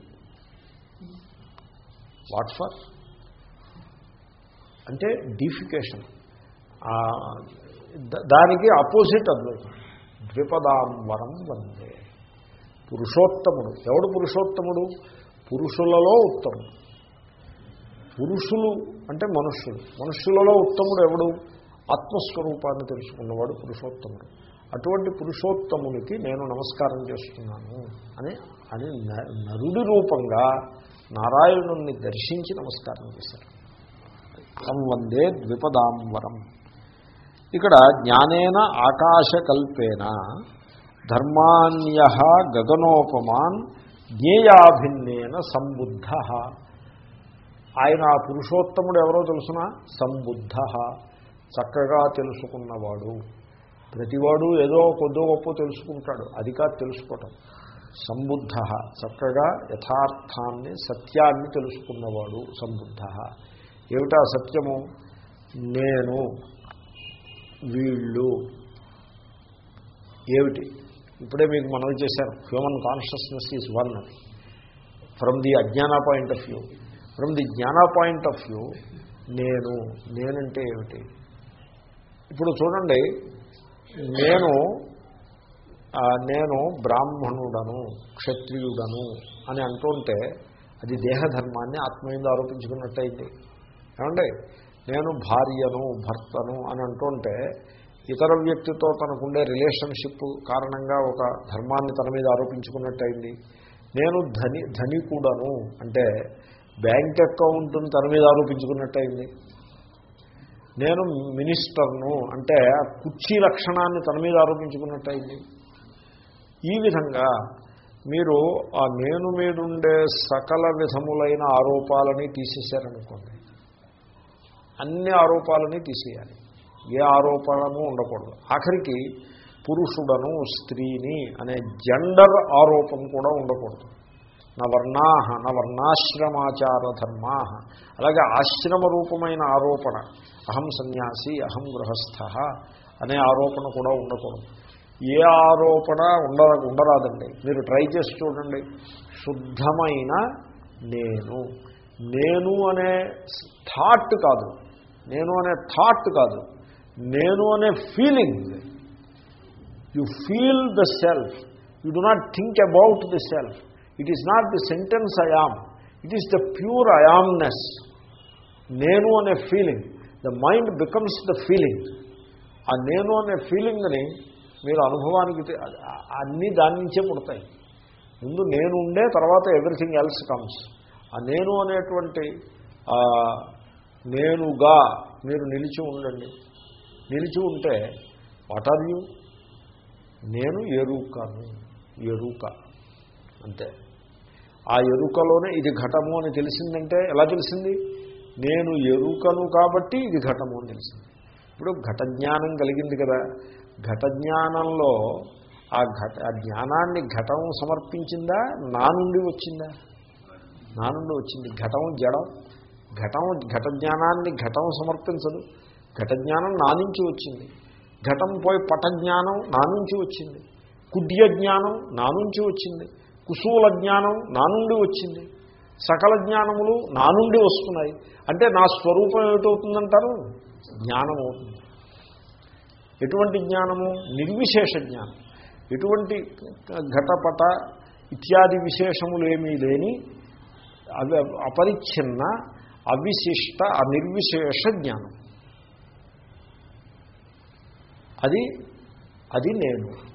Speaker 1: వాట్ ఫర్ అంటే డీఫికేషన్. దానికి అపోజిట్ అద్వైతం. ద్విపదాంబరం వందే. పురుషోత్తముడు. ఎవడు పురుషోత్తముడు? పురుషులలో ఉత్తముడు. పురుషులు అంటే మనుష్యులు. మనుష్యులలో ఉత్తముడు ఎవడు? ఆత్మస్వరూపాన్ని తెలుసుకున్నవాడు పురుషోత్తముడు. అటువంటి పురుషోత్తమునికి నేను నమస్కారం చేస్తున్నాను అని అని న- నరుడి రూపంగా నారాయణుణ్ణి దర్శించి నమస్కారం చేశారు. సంవందే ద్విపదాంబరం ఇక్కడ జ్ఞానేన ఆకాశకల్పేన ధర్మాన్య గగనోపమాన్ జ్ఞేయాభిన్నేన సంబుద్ధ. ఆయన ఆ పురుషోత్తముడు ఎవరో తెలుసిన? సంబుద్ధ. చక్కగా తెలుసుకున్నవాడు. ప్రతివాడు ఏదో కొద్దో గొప్ప తెలుసుకుంటాడు. అది కాదు తెలుసుకోవటం. సంబుద్ధ. చక్కగా యథార్థాన్ని సత్యాన్ని తెలుసుకున్నవాడు సంబుద్ధ. ఏమిటా సత్యము? నేను వీళ్ళు. ఏమిటి? ఇప్పుడే మీకు మనవి చేశాను. Human consciousness is one from the అజ్ఞాన point of view from the జ్ఞాన పాయింట్ ఆఫ్ వ్యూ నేను నేనంటే ఏమిటి? ఇప్పుడు చూడండి నేను నేను బ్రాహ్మణుడను క్షత్రియుడను అని అంటుంటే అది దేహధర్మాన్ని ఆత్మీయంగా ఆరోపించుకున్నట్టయింది. ఏమండి? నేను భార్యను భర్తను అని అంటుంటే ఇతర వ్యక్తితో తనకుండే రిలేషన్షిప్ కారణంగా ఒక ధర్మాన్ని తన మీద ఆరోపించుకున్నట్టయింది. నేను ధని ధనికుడను అంటే బ్యాంక్ అకౌంట్ని తన మీద ఆరోపించుకున్నట్టయింది. నేను మినిస్టర్ను అంటే కుర్చీ లక్షణాన్ని తన మీద ఆరోపించుకున్నట్టయింది. ఈ విధంగా మీరు ఆ నేను మీదుండే సకల విధములైన ఆరోపాలని తీసేశారనుకోండి. అన్ని ఆరోపాలని తీసేయాలి. ఏ ఆరోపణము ఉండకూడదు. ఆఖరికి పురుషుడను స్త్రీని అనే జెండర్ ఆరోపం కూడా ఉండకూడదు. నవర్ణా నవర్ణాశ్రమాచార ధర్మా అలాగే ఆశ్రమ రూపమైన ఆరోపణ అహం సన్యాసి అహం గృహస్థ అనే ఆరోపణ కూడా ఉండకూడదు. ఏ ఆరోపణ ఉండ ఉండరాదండి. మీరు ట్రై చేసి చూడండి. శుద్ధమైన నేను. నేను అనే థాట్ కాదు. నేను అనే థాట్ కాదు. నేను అనే feeling. You feel the self. You do not think about the self. It is not the sentence I am it is the pure I amness నేను అనే feeling the mind becomes the feeling ఆ నేను అనే ఫీలింగ్ని మీరు అనుభవానికి అన్నీ దాని నుంచే పుడతాయి. ముందు నేను ఉండే తర్వాత ఎవ్రీథింగ్ ఎల్స్ కమ్స్ ఆ నేను అనేటువంటి నేనుగా మీరు నిలిచి ఉండండి. నిలిచి ఉంటే వాట్ ఆర్ యూ నేను ఎరుకను. ఎరుక. అంతే. ఆ ఎరుకలోనే ఇది ఘటము అని తెలిసిందంటే ఎలా తెలిసింది? నేను ఎరుకను కాబట్టి ఇది ఘటము అని తెలిసింది. ఇప్పుడు ఘట జ్ఞానం కలిగింది కదా. ఘట జ్ఞానంలో ఆ ఘట ఆ జ్ఞానాన్ని ఘటం సమర్పించిందా? నా నుండి వచ్చిందా? నా నుండి వచ్చింది. ఘటం జడం. ఘటం ఘట జ్ఞానాన్ని ఘటం సమర్పించదు. ఘట జ్ఞానం నా నుంచి వచ్చింది. ఘటం పోయి పట జ్ఞానం నా నుంచి వచ్చింది. కుడ్య జ్ఞానం నా నుంచి వచ్చింది. కుశూల జ్ఞానం నా నుండి వచ్చింది. సకల జ్ఞానములు నా నుండి వస్తున్నాయి. అంటే నా స్వరూపం ఏమిటవుతుందంటారు? జ్ఞానం అవుతుంది ఎటువంటి జ్ఞానము? నిర్విశేష జ్ఞానం. ఎటువంటి ఘటపట ఇత్యాది విశేషములు ఏమీ లేని అవి అపరిచ్ఛిన్న అవిశిష్ట అనిర్విశేష జ్ఞానం. అది అది నేను.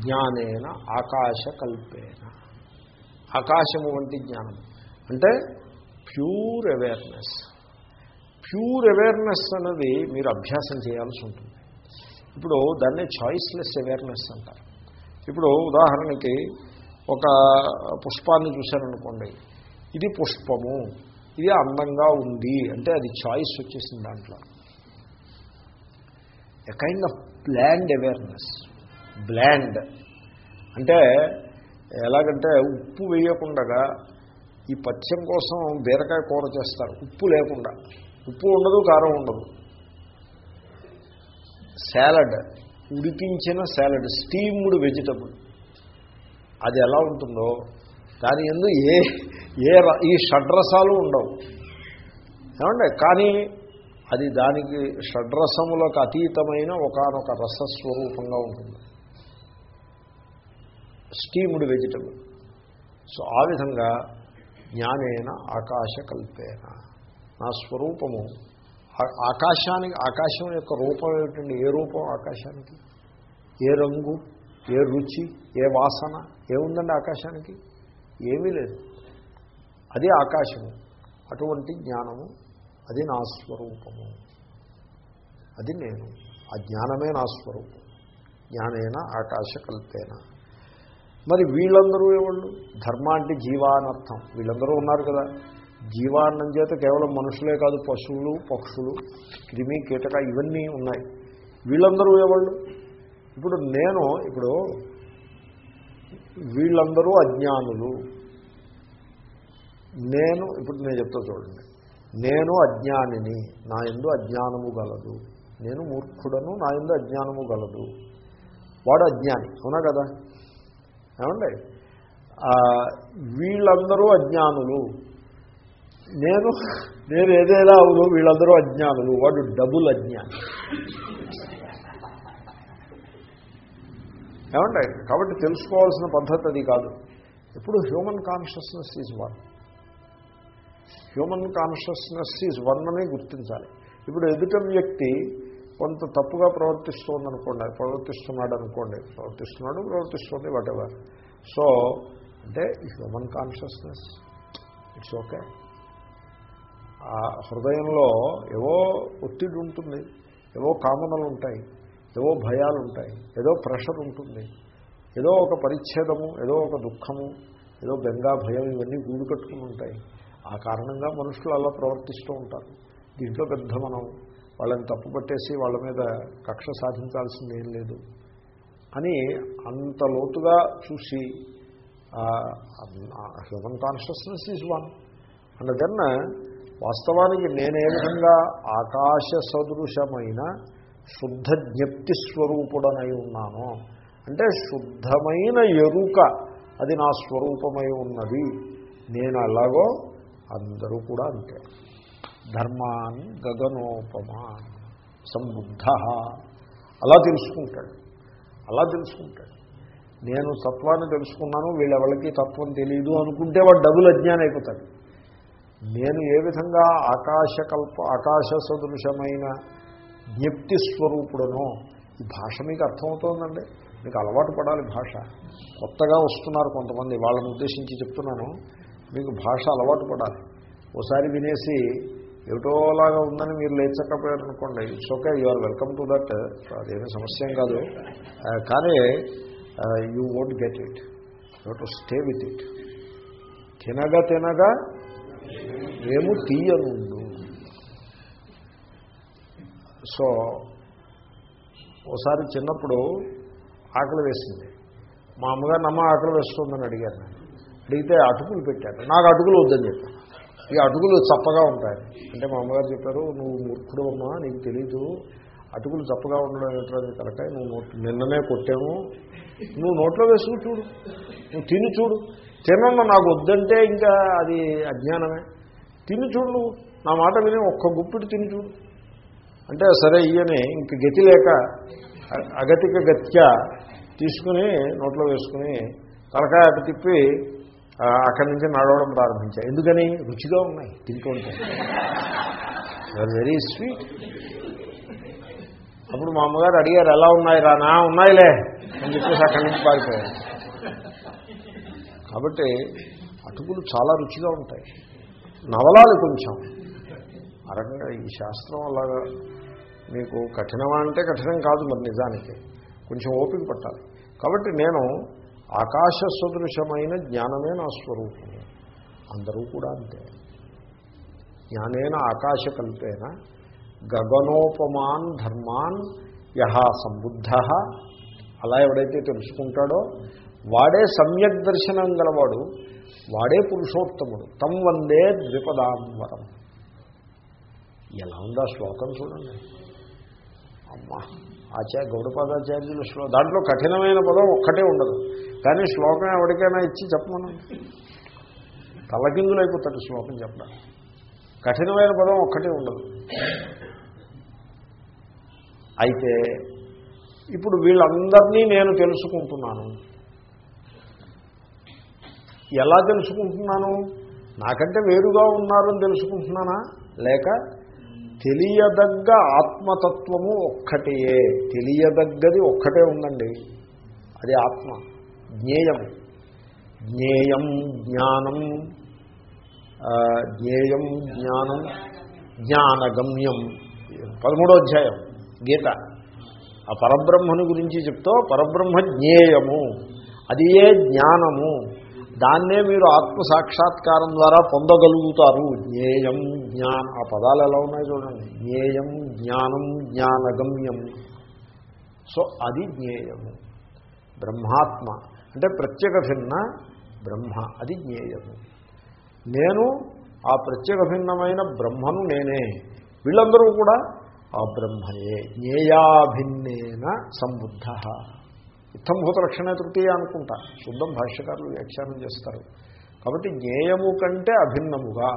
Speaker 1: జ్ఞానేన ఆకాశకల్పేన. ఆకాశము వంటి జ్ఞానం. అంటే ప్యూర్ అవేర్నెస్. ప్యూర్ అవేర్నెస్ అన్నది మీరు అభ్యాసం చేయాల్సి ఉంటుంది. ఇప్పుడు దాన్నే చాయిస్లెస్ అవేర్నెస్ అంటారు. ఇప్పుడు ఉదాహరణకి ఒక పుష్పాన్ని చూశారనుకోండి. ఇది పుష్పము. ఇది అందంగా ఉంది. అంటే అది చాయిస్ వచ్చేసింది దాంట్లో. A kind of bland awareness bland. అంటే ఎలాగంటే ఉప్పు వేయకుండా ఈ పథ్యం కోసం బీరకాయ కూర చేస్తారు. ఉప్పు లేకుండా. ఉప్పు ఉండదు కారం ఉండదు. సాలడ్. ఉడికించిన సాలడ్ స్టీమ్డ్ వెజిటబుల్. అది ఎలా ఉంటుందో దాని ఎందు ఏ ఏ ర- ఈ షడ్రసాలు ఉండవు. ఏమండి? కానీ అది దానికి షడ్రసములకు అతీతమైన ఒకనొక రసస్వరూపంగా ఉంటుంది. Steamed vegetable. సో ఆ విధంగా జ్ఞానేన ఆకాశ కల్పేన నా స్వరూపము ఆకాశానికి ఆకాశం యొక్క రూపం ఏమిటండి? ఏ రూపం ఆకాశానికి? ఏ రంగు? ఏ రుచి? ఏ వాసన? ఏముందండి ఆకాశానికి? ఏమీ లేదు. అది ఆకాశము. అటువంటి జ్ఞానము అది నా స్వరూపము. అది నేను. ఆ జ్ఞానమే నా స్వరూపం. జ్ఞానేన ఆకాశ కల్పేనా మరి వీళ్ళందరూ ఎవళ్ళు? ధర్మ అంటే జీవానర్థం వీళ్ళందరూ ఉన్నారు కదా. జీవాన్నం చేత కేవలం మనుషులే కాదు పశువులు పక్షులు క్రిమి కీటక ఇవన్నీ ఉన్నాయి. వీళ్ళందరూ ఎవళ్ళు? ఇప్పుడు నేను ఇప్పుడు వీళ్ళందరూ అజ్ఞానులు. నేను ఇప్పుడు నేను చెప్తా చూడండి. నేను అజ్ఞానిని నా ఎందు అజ్ఞానము గలదు. నేను మూర్ఖుడను నా ఎందు అజ్ఞానము గలదు. వాడు అజ్ఞాని అవునా కదా? ఏమండి? వీళ్ళందరూ అజ్ఞానులు. నేను నేను ఏదైనా అవును వీళ్ళందరూ అజ్ఞానులు. వాడు డబుల్ అజ్ఞాని. ఏమండి? కాబట్టి తెలుసుకోవాల్సిన పద్ధతి అది కాదు. ఇప్పుడు human consciousness is one. Human consciousness is one అనే గుర్తించాలి. ఇప్పుడు ఎదుట వ్యక్తి కొంత తప్పుగా ప్రవర్తిస్తోందనుకోండి ప్రవర్తిస్తున్నాడు అనుకోండి ప్రవర్తిస్తున్నాడు ప్రవర్తిస్తుంది వాటెవర్ సో అంటే హ్యూమన్ కాన్షియస్నెస్ ఇట్స్ ఓకే ఆ హృదయంలో ఏవో ఒత్తిడి ఉంటుంది ఏవో కామనలు ఉంటాయి ఏవో భయాలు ఉంటాయి ఏదో ప్రెషర్ ఉంటుంది ఏదో ఒక పరిచ్ఛేదము ఏదో ఒక దుఃఖము ఏదో బెంగా భయం ఇవన్నీ గూడు కట్టుకుని ఉంటాయి. ఆ కారణంగా మనుషులు అలా ప్రవర్తిస్తూ ఉంటారు. దీంట్లో పెద్ద మనం వాళ్ళని తప్పు పట్టేసి వాళ్ళ మీద కక్ష సాధించాల్సింది ఏం లేదు అని అంత లోతుగా చూసి human consciousness is one and then వాస్తవానికి నేనే విధంగా ఆకాశ సదృశమైన శుద్ధ జ్ఞప్తి స్వరూపుడనై ఉన్నాను అంటే శుద్ధమైన ఎరుక అది నా స్వరూపమై ఉన్నది నేను అలాగో అందరూ కూడా అంతే. ధర్మాన్ గగనోపమా సంబుద్ధ. అలా తెలుసుకుంటాడు. అలా తెలుసుకుంటాడు. నేను తత్వాన్ని తెలుసుకున్నాను వీళ్ళెవరికి తత్వం తెలియదు అనుకుంటే వాడు డబుల్ అజ్ఞానం అయిపోతాడు. నేను ఏ విధంగా ఆకాశకల్ప ఆకాశ సదృశమైన జ్ఞప్తి స్వరూపుడనో ఈ భాష మీకు అర్థమవుతోందండి. మీకు అలవాటు పడాలి భాష. కొత్తగా వస్తున్నారు కొంతమంది వాళ్ళని ఉద్దేశించి చెప్తున్నాను. మీకు భాష అలవాటు పడాలి. ఓసారి వినేసి ఏమిటోలాగా ఉందని మీరు లేచకపోయారు అనుకోండి it's okay you are welcome to that అదేమీ సమస్య కాదు. కానీ you won't get it you to stay with it తినగా తినగా ఏము తీయనుండు. సో ఓసారి చిన్నప్పుడు ఆకలి వేసింది. మా అమ్మగారు నమ్మ ఆకలి వేస్తుందని అడిగారు అడిగితే అటుకులు పెట్టారు. నాకు అటుకులు వద్దని చెప్పాను ఈ అటుకులు చప్పగా ఉంటాయి. అంటే మా అమ్మగారు చెప్పారు నువ్వు మూర్ఖుడు అమ్మా నీకు తెలీదు. అటుకులు చప్పగా ఉండడం ఏంటో నీ నువ్వు నోట్ నిన్ననే కొట్టాము. నువ్వు నోట్లో వేసుకుని చూడు. నువ్వు తిని చూడు. తినన్న నాకు వద్దంటే ఇంకా అది అజ్ఞానమే. తిని చూడు నువ్వు. నా మాట విని ఒక్క గుప్పిటి తిని చూడు. అంటే సరే ఇయ్యని ఇంక గతి లేక అగతిక గత్య తీసుకుని నోట్లో వేసుకుని తలకాయ అటు తిప్పి అక్కడి నుంచి నడవడం ప్రారంభించాయి. ఎందుకని? రుచిగా ఉన్నాయి. తింటుంటే వెరీ స్వీట్ అప్పుడు మా అమ్మగారు అడిగారు ఎలా ఉన్నాయి రా నా ఉన్నాయిలే. అని చెప్పేసి అక్కడి నుంచి పారిపోయారు. కాబట్టి అటుకులు చాలా రుచిగా ఉంటాయి. నవలాలు కొంచెం. ఆ రకంగా ఈ శాస్త్రం అలాగా మీకు కఠినమా అంటే కఠినం కాదు మరి నిజానికి. కొంచెం ఓపిక పట్టాలి. కాబట్టి నేను ఆకాశ సదృశమైన జ్ఞానమే నా స్వరూపము అందరూ కూడా అంతే. జ్ఞానేన ఆకాశకల్పేన గగనోపమాన్ ధర్మాన్ యహ సంబుద్ధ. అలా ఎవడైతే తెలుసుకుంటాడో వాడే సమ్యక్ దర్శనం గలవాడు వాడే పురుషోత్తముడు. తం వందే ద్విపదాంబరం. ఎలా ఉందా శ్లోకం చూడండి. అమ్మా ఆచార్య గౌడపాదాచార్యుల శ్లో దాంట్లో కఠినమైన పదం ఒక్కటే ఉండదు. కానీ శ్లోకం ఎవరికైనా ఇచ్చి చెప్పమను. తలకిందులైపోతాడు శ్లోకం చెప్పడం. కఠినమైన పదం ఒక్కటే ఉండదు. అయితే ఇప్పుడు వీళ్ళందరినీ నేను తెలుసుకుంటున్నాను. ఎలా తెలుసుకుంటున్నాను? నాకంటే వేరుగా ఉన్నారని తెలుసుకుంటున్నానా? లేక తెలియదగ్గ ఆత్మతత్వము ఒక్కటే. తెలియదగ్గది ఒక్కటే ఉందండి. అది ఆత్మ. జ్ఞేయం జ్ఞేయం జ్ఞానం జ్ఞేయం జ్ఞానం జ్ఞానగమ్యం. పదమూడో అధ్యాయం గీత. ఆ పరబ్రహ్మను గురించి చెప్తూ పరబ్రహ్మ జ్ఞేయము. అది ఏ జ్ఞానము? దాన్నే మీరు ఆత్మ సాక్షాత్కారం ద్వారా పొందగలుగుతారు. జ్ఞేయం జ్ఞాన ఆ పదాలు ఎలా ఉన్నాయి చూడండి. జ్ఞేయం జ్ఞానం జ్ఞానగమ్యం. సో అది జ్ఞేయము. బ్రహ్మాత్మ. అంటే ప్రత్యేక భిన్న బ్రహ్మ అది జ్ఞేయము. నేను ఆ ప్రత్యేక భిన్నమైన బ్రహ్మను నేనే వీళ్ళందరూ కూడా ఆ బ్రహ్మయే జ్ఞేయాభిన్నేన సంబుద్ధ. ఇత్తంభూత లక్షణ తృతీయ అనుకుంటా శుద్ధం భాష్యకారులు వ్యాఖ్యానం చేస్తారు. కాబట్టి జ్ఞేయము కంటే అభిన్నముగా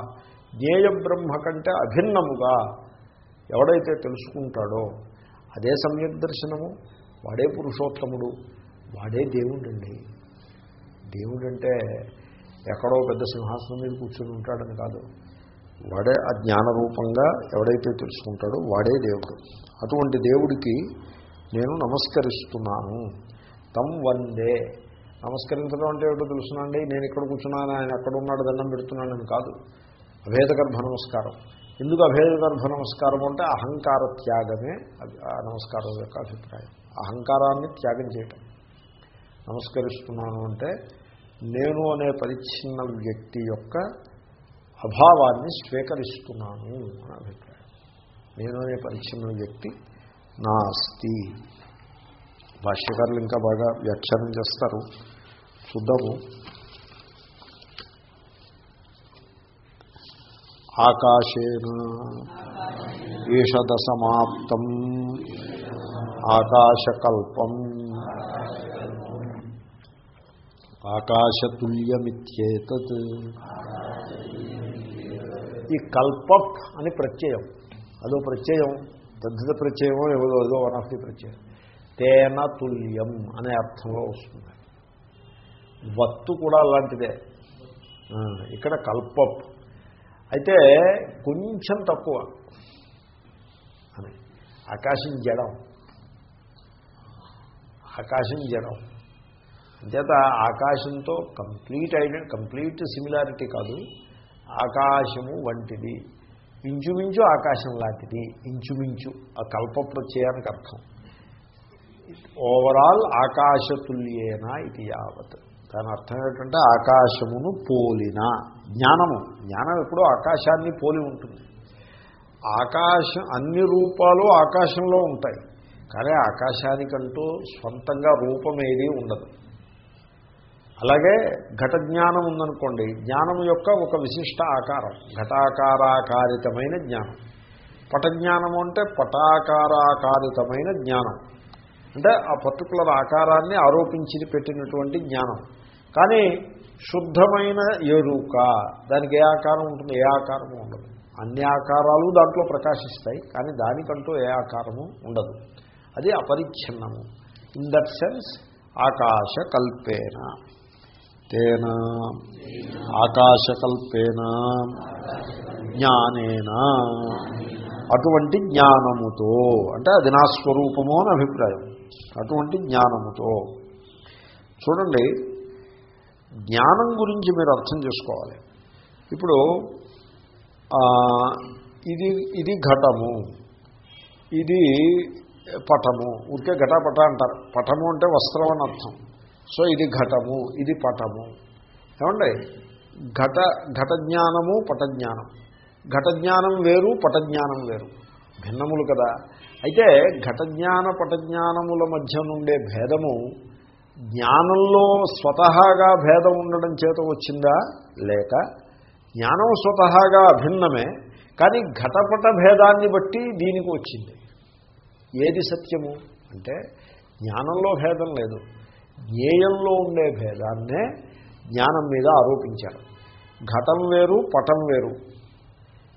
Speaker 1: జ్ఞేయ బ్రహ్మ కంటే అభిన్నముగా ఎవడైతే తెలుసుకుంటాడో అదే సమ్యక్ దర్శనము వాడే పురుషోత్తముడు వాడే దేవుడండి. దేవుడంటే ఎక్కడో పెద్ద సింహాసనం మీద కూర్చొని ఉంటాడని కాదు. వాడే ఆ జ్ఞాన రూపంగా ఎవడైతే తెలుసుకుంటాడో వాడే దేవుడు. అటువంటి దేవుడికి నేను నమస్కరిస్తున్నాను. తం వందే. నమస్కరించడం అంటే ఏమిటో తెలుసునండి నేను ఇక్కడ కూర్చున్నాను ఆయన ఎక్కడ ఉన్నాడు దండం పెడుతున్నానని కాదు. అభేదగర్భ నమస్కారం. ఎందుకు అభేదగర్భ నమస్కారం అంటే అహంకార త్యాగమే ఆ నమస్కారం యొక్క అభిప్రాయం. అహంకారాన్ని త్యాగం చేయటం. నమస్కరిస్తున్నాను అంటే నేను అనే పరిచ్ఛిన్న వ్యక్తి యొక్క అభావాన్ని స్వీకరిస్తున్నాను అని అభిప్రాయం. నేను అనే పరిచ్ఛిన్న వ్యక్తి నాస్తి. భాష్యకారులు ఇంకా బాగా వ్యాఖ్యానం చేస్తారు. చూద్దాము. ఆకాశేన ఈషదసమాప్తం. ఆకాశకల్పం. ఆకాశతుల్యమిత్యేతత్. ఈ కల్పప్ అని ప్రత్యయం. అదో ప్రత్యయం తద్ధిత ప్రత్యయమో ఏదో ఏదో వన్ ఆఫ్ ది ప్రత్యయం. తేన తుల్యం అనే అర్థంలో వస్తుంది. వత్తు కూడా అలాంటిదే. ఇక్కడ కల్పప్. అయితే కొంచెం తక్కువ అని. ఆకాశం జడం. ఆకాశం జడం. అంచేత ఆకాశంతో కంప్లీట్ ఐడెంటి కంప్లీట్ సిమిలారిటీ కాదు. ఆకాశము వంటిది. ఇంచుమించు ఆకాశం లాంటిది. ఇంచుమించు ఆ కల్ప ప్రత్యయానికి అర్థం. ఓవరాల్ ఆకాశతుల్యేన ఇది యావత్. దాని అర్థం ఏంటంటే ఆకాశమును పోలిన జ్ఞానము. జ్ఞానం ఎప్పుడూ ఆకాశాన్ని పోలి ఉంటుంది. ఆకాశం అన్ని రూపాలు ఆకాశంలో ఉంటాయి. కానీ ఆకాశానికంటూ స్వంతంగా రూపం ఏది ఉండదు. అలాగే ఘట జ్ఞానం ఉందనుకోండి జ్ఞానం యొక్క ఒక విశిష్ట ఆకారం ఘటాకారాకారితమైన జ్ఞానం. పటజ్ఞానము అంటే పటాకారాకారితమైన జ్ఞానం. అంటే ఆ పర్టికులర్ ఆకారాన్ని ఆరోపించి పెట్టినటువంటి జ్ఞానం. కానీ శుద్ధమైన ఎరుక దానికి ఏ ఆకారం ఉంటుంది? ఏ ఆకారము ఉండదు. అన్ని ఆకారాలు దాంట్లో ప్రకాశిస్తాయి కానీ దానికంటూ ఏ ఆకారము ఉండదు. అది అపరిచ్ఛిన్నము. ఇన్ దట్ సెన్స్ ఆకాశకల్పేన తేన ఆకాశకల్పేన జ్ఞానేన. అటువంటి జ్ఞానముతో అంటే అది నా స్వరూపము అని అభిప్రాయం. అటువంటి జ్ఞానముతో. చూడండి జ్ఞానం గురించి మీరు అర్థం చేసుకోవాలి. ఇప్పుడు ఇది ఇది ఘటము. ఇది పటము ఊరికే ఘటపట అంటారు. పటము అంటే వస్త్రం అని అర్థం. సో ఇది ఘటము ఇది పటము. ఏమండి? ఘట ఘట జ్ఞానము ఘటజ్ఞానం ఘట జ్ఞానం వేరు పటజ్ఞానం వేరు. భిన్నములు కదా. అయితే ఘటజ్ఞాన పటజ్ఞానముల మధ్య నుండే భేదము జ్ఞానంలో స్వతహాగా భేదం ఉండడం చేత వచ్చిందా? లేక జ్ఞానం స్వతహాగా అభిన్నమే కానీ ఘటపట భేదాన్ని బట్టి దీనికి వచ్చింది. ఏది సత్యము? అంటే జ్ఞానంలో భేదం లేదు. జ్ఞేయంలో ఉండే భేదాన్నే జ్ఞానం మీద ఆరోపించారు. ఘటం వేరు పటం వేరు.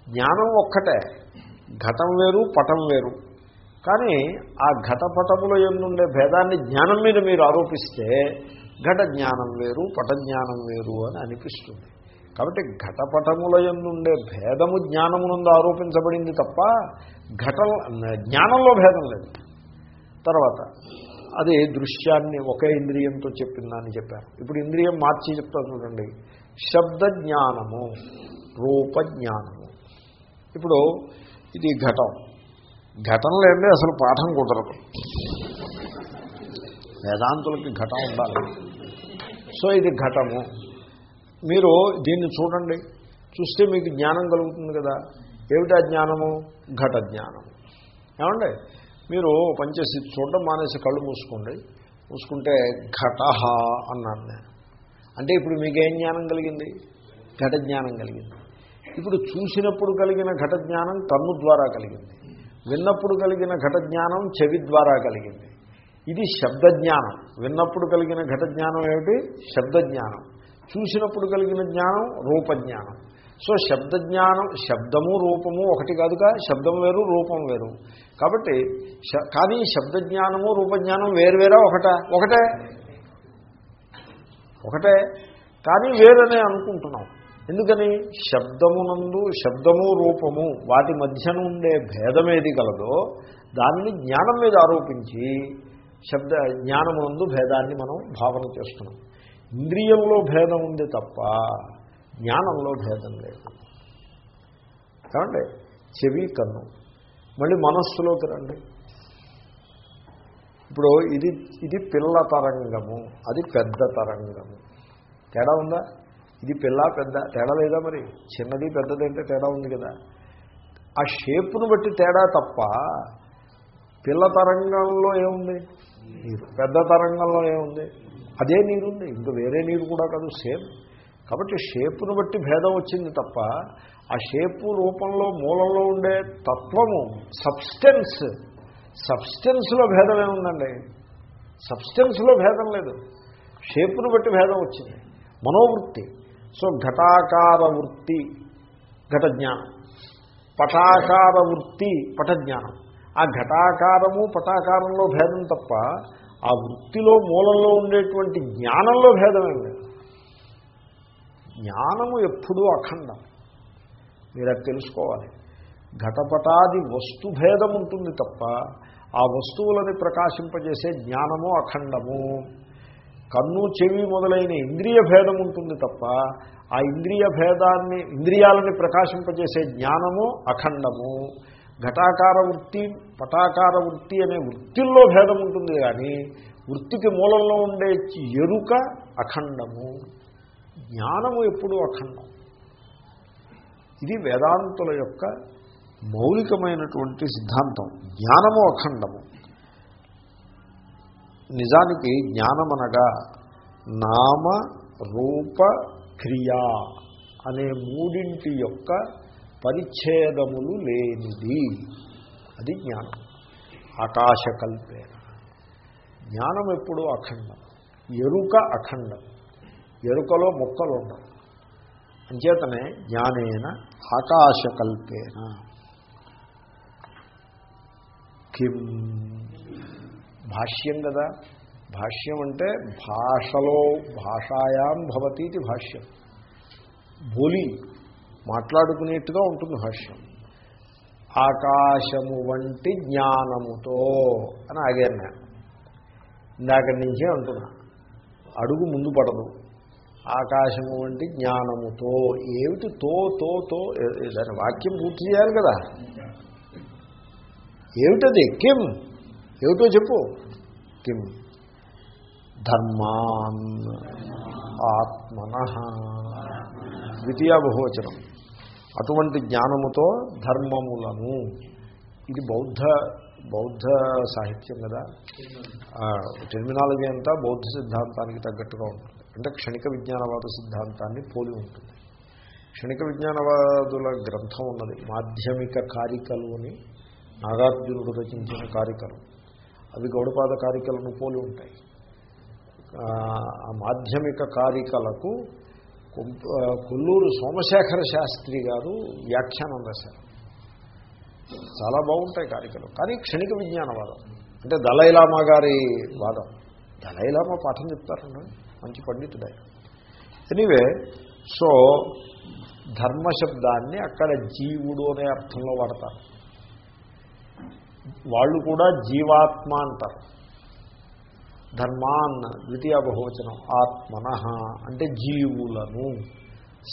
Speaker 1: జ్ఞానం ఒక్కటే ఘటం వేరు పటం వేరు. కానీ ఆ ఘటపటముల ఎందుండే భేదాన్ని జ్ఞానం మీద మీరు ఆరోపిస్తే ఘట జ్ఞానం వేరు పట జ్ఞానం వేరు అని అనిపిస్తుంది. కాబట్టి ఘటపటముల ఎందుండే భేదము జ్ఞానమునందు ఆరోపించబడింది తప్ప ఘట జ్ఞానంలో భేదం లేదు. తర్వాత అది దృశ్యాన్ని ఒకే ఇంద్రియంతో చెప్పిందని చెప్పారు. ఇప్పుడు ఇంద్రియం మార్చి చెప్తా చూడండి. శబ్ద జ్ఞానము రూప జ్ఞానము. ఇప్పుడు ఇది ఘటం. ఘటన లేదే అసలు పాఠం కుదరదు. వేదాంతులకి ఘటం ఉండాలి. సో ఇది ఘటము. మీరు దీన్ని చూడండి. చూస్తే మీకు జ్ఞానం కలుగుతుంది కదా. ఏమిటా జ్ఞానము? ఘట జ్ఞానము. ఏమండి? మీరు పనిచేసి చూడడం మానేసి కళ్ళు మూసుకోండి. మూసుకుంటే ఘటహ అన్నాను నేను. అంటే ఇప్పుడు మీకేం జ్ఞానం కలిగింది? ఘట జ్ఞానం కలిగింది. ఇప్పుడు చూసినప్పుడు కలిగిన ఘట జ్ఞానం కన్ను ద్వారా కలిగింది. విన్నప్పుడు కలిగిన ఘట జ్ఞానం చెవి ద్వారా కలిగింది. ఇది శబ్ద జ్ఞానం. విన్నప్పుడు కలిగిన ఘట జ్ఞానం ఏమిటి? శబ్ద జ్ఞానం. చూసినప్పుడు కలిగిన జ్ఞానం రూపజ్ఞానం సో శబ్ద జ్ఞానం శబ్దము రూపము ఒకటి కాదుగా శబ్దం వేరు రూపం వేరు. కాబట్టి శ- కానీ శబ్ద జ్ఞానము రూపజ్ఞానం వేరువేరా ఒకట? ఒకటే. ఒకటే. కానీ వేరనే అనుకుంటున్నాం. ఎందుకని? శబ్దమునందు శబ్దము రూపము వాటి మధ్యన ఉండే భేదమేది కలదో దానిని జ్ఞానం మీద ఆరోపించి శబ్ద జ్ఞానమునందు భేదాన్ని మనం భావన చేస్తున్నాం. ఇంద్రియంలో భేదం ఉంది తప్ప జ్ఞానంలో భేదం లేదు. ఏమండి? చెవి కన్ను. మళ్ళీ మనస్సులోకి రండి. ఇప్పుడు ఇది ఇది పిల్ల తరంగము అది పెద్ద తరంగము. తేడా ఉందా? ఇది పిల్ల పెద్ద తేడా లేదా మరి? చిన్నది పెద్దది అంటే తేడా ఉంది కదా. ఆ షేపును బట్టి తేడా తప్ప పిల్ల తరంగంలో ఏముంది? నీరు. పెద్ద తరంగంలో ఏముంది? అదే నీరుంది. ఇంకా వేరే నీరు కూడా కాదు సేమ్. కాబట్టి షేపును బట్టి భేదం వచ్చింది తప్ప ఆ షేపు రూపంలో మూలంలో ఉండే తత్వము సబ్స్టెన్స్ సబ్స్టెన్స్లో భేదమే ఉందండి. సబ్స్టెన్స్లో భేదం లేదు. షేపును బట్టి భేదం వచ్చింది. మనోవృత్తి. సో ఘటాకార వృత్తి ఘట జ్ఞానం పటాకార వృత్తి పటజ్ఞానం. ఆ ఘటాకారము పటాకారంలో భేదం తప్ప ఆ వృత్తిలో మూలంలో ఉండేటువంటి జ్ఞానంలో భేదమే లేదు. జ్ఞానము ఎప్పుడూ అఖండం. మీరు అది తెలుసుకోవాలి. ఘటపటాది వస్తుభేదం ఉంటుంది తప్ప ఆ వస్తువులని ప్రకాశింపజేసే జ్ఞానము అఖండము. కన్ను చెవి మొదలైన ఇంద్రియ భేదం ఉంటుంది తప్ప ఆ ఇంద్రియ భేదాన్ని ఇంద్రియాలని ప్రకాశింపజేసే జ్ఞానము అఖండము. ఘటాకార వృత్తి పటాకార వృత్తి అనే వృత్తిల్లో భేదం ఉంటుంది కానీ వృత్తికి మూలంలో ఉండే ఎరుక అఖండము. జ్ఞానము ఎప్పుడూ అఖండం. ఇది వేదాంతుల యొక్క మౌలికమైనటువంటి సిద్ధాంతం. జ్ఞానము అఖండము. నిజానికి జ్ఞానమనగా నామ రూప క్రియా అనే మూడింటి యొక్క పరిచ్ఛేదములు లేనిది. అది జ్ఞానం. ఆకాశకల్పేన. జ్ఞానం ఎప్పుడు అఖండం. ఎరుక అఖండం. ఎరుకలో మొక్కలు ఉండవు అంచేతనే జ్ఞానేన ఆకాశకల్పేన. కిం? భాష్యం కదా. భాష్యం అంటే భాషలో భాషాయాం భవతీతి భాష్యం. బోలి మాట్లాడుకునేట్టుగా ఉంటుంది భాష్యం. ఆకాశము వంటి జ్ఞానముతో అని ఆగాను నేను ఇందాక నుంచే అంటున్నా. అడుగు ముందు పడదు. ఆకాశము వంటి జ్ఞానముతో ఏమిటి తో తో తో? దాని వాక్యం పూర్తి చేయాలి కదా. ఏమిటది? కిం ఏమిటో చెప్పు. కిం ధర్మాన్ ఆత్మన. ద్వితీయ బహువచనం. అటువంటి జ్ఞానముతో ధర్మములను. ఇది బౌద్ధ బౌద్ధ సాహిత్యం కదా. టెర్మినాలజీ అంతా బౌద్ధ సిద్ధాంతానికి తగ్గట్టుగా ఉంటుంది. అంటే క్షణిక విజ్ఞానవాద సిద్ధాంతాన్ని పోలి ఉంటుంది. క్షణిక విజ్ఞానవాదుల గ్రంథం ఉన్నది. మాధ్యమిక కారికలు అని నాగార్జునుడు రచించిన కారికలు. అవి గౌడపాద కారికలను పోలి ఉంటాయి. ఆ, మాధ్యమిక కారికలకు కొల్లూరు సోమశేఖర శాస్త్రి గారు వ్యాఖ్యానం రాశారు. చాలా బాగుంటాయి కారికలు. కానీ క్షణిక విజ్ఞానవాదం. అంటే దలైలామా గారి వాదం. దలైలామా పాఠం చెప్తారండి? మంచి పండితుడే. ఎనీవే సో ధర్మశబ్దాన్ని అక్కడ జీవుడు అనే అర్థంలో వాడతారు. వాళ్ళు కూడా జీవాత్మ అంటారు. ధర్మాన్ ద్వితీయ బహువచనం ఆత్మన అంటే జీవులను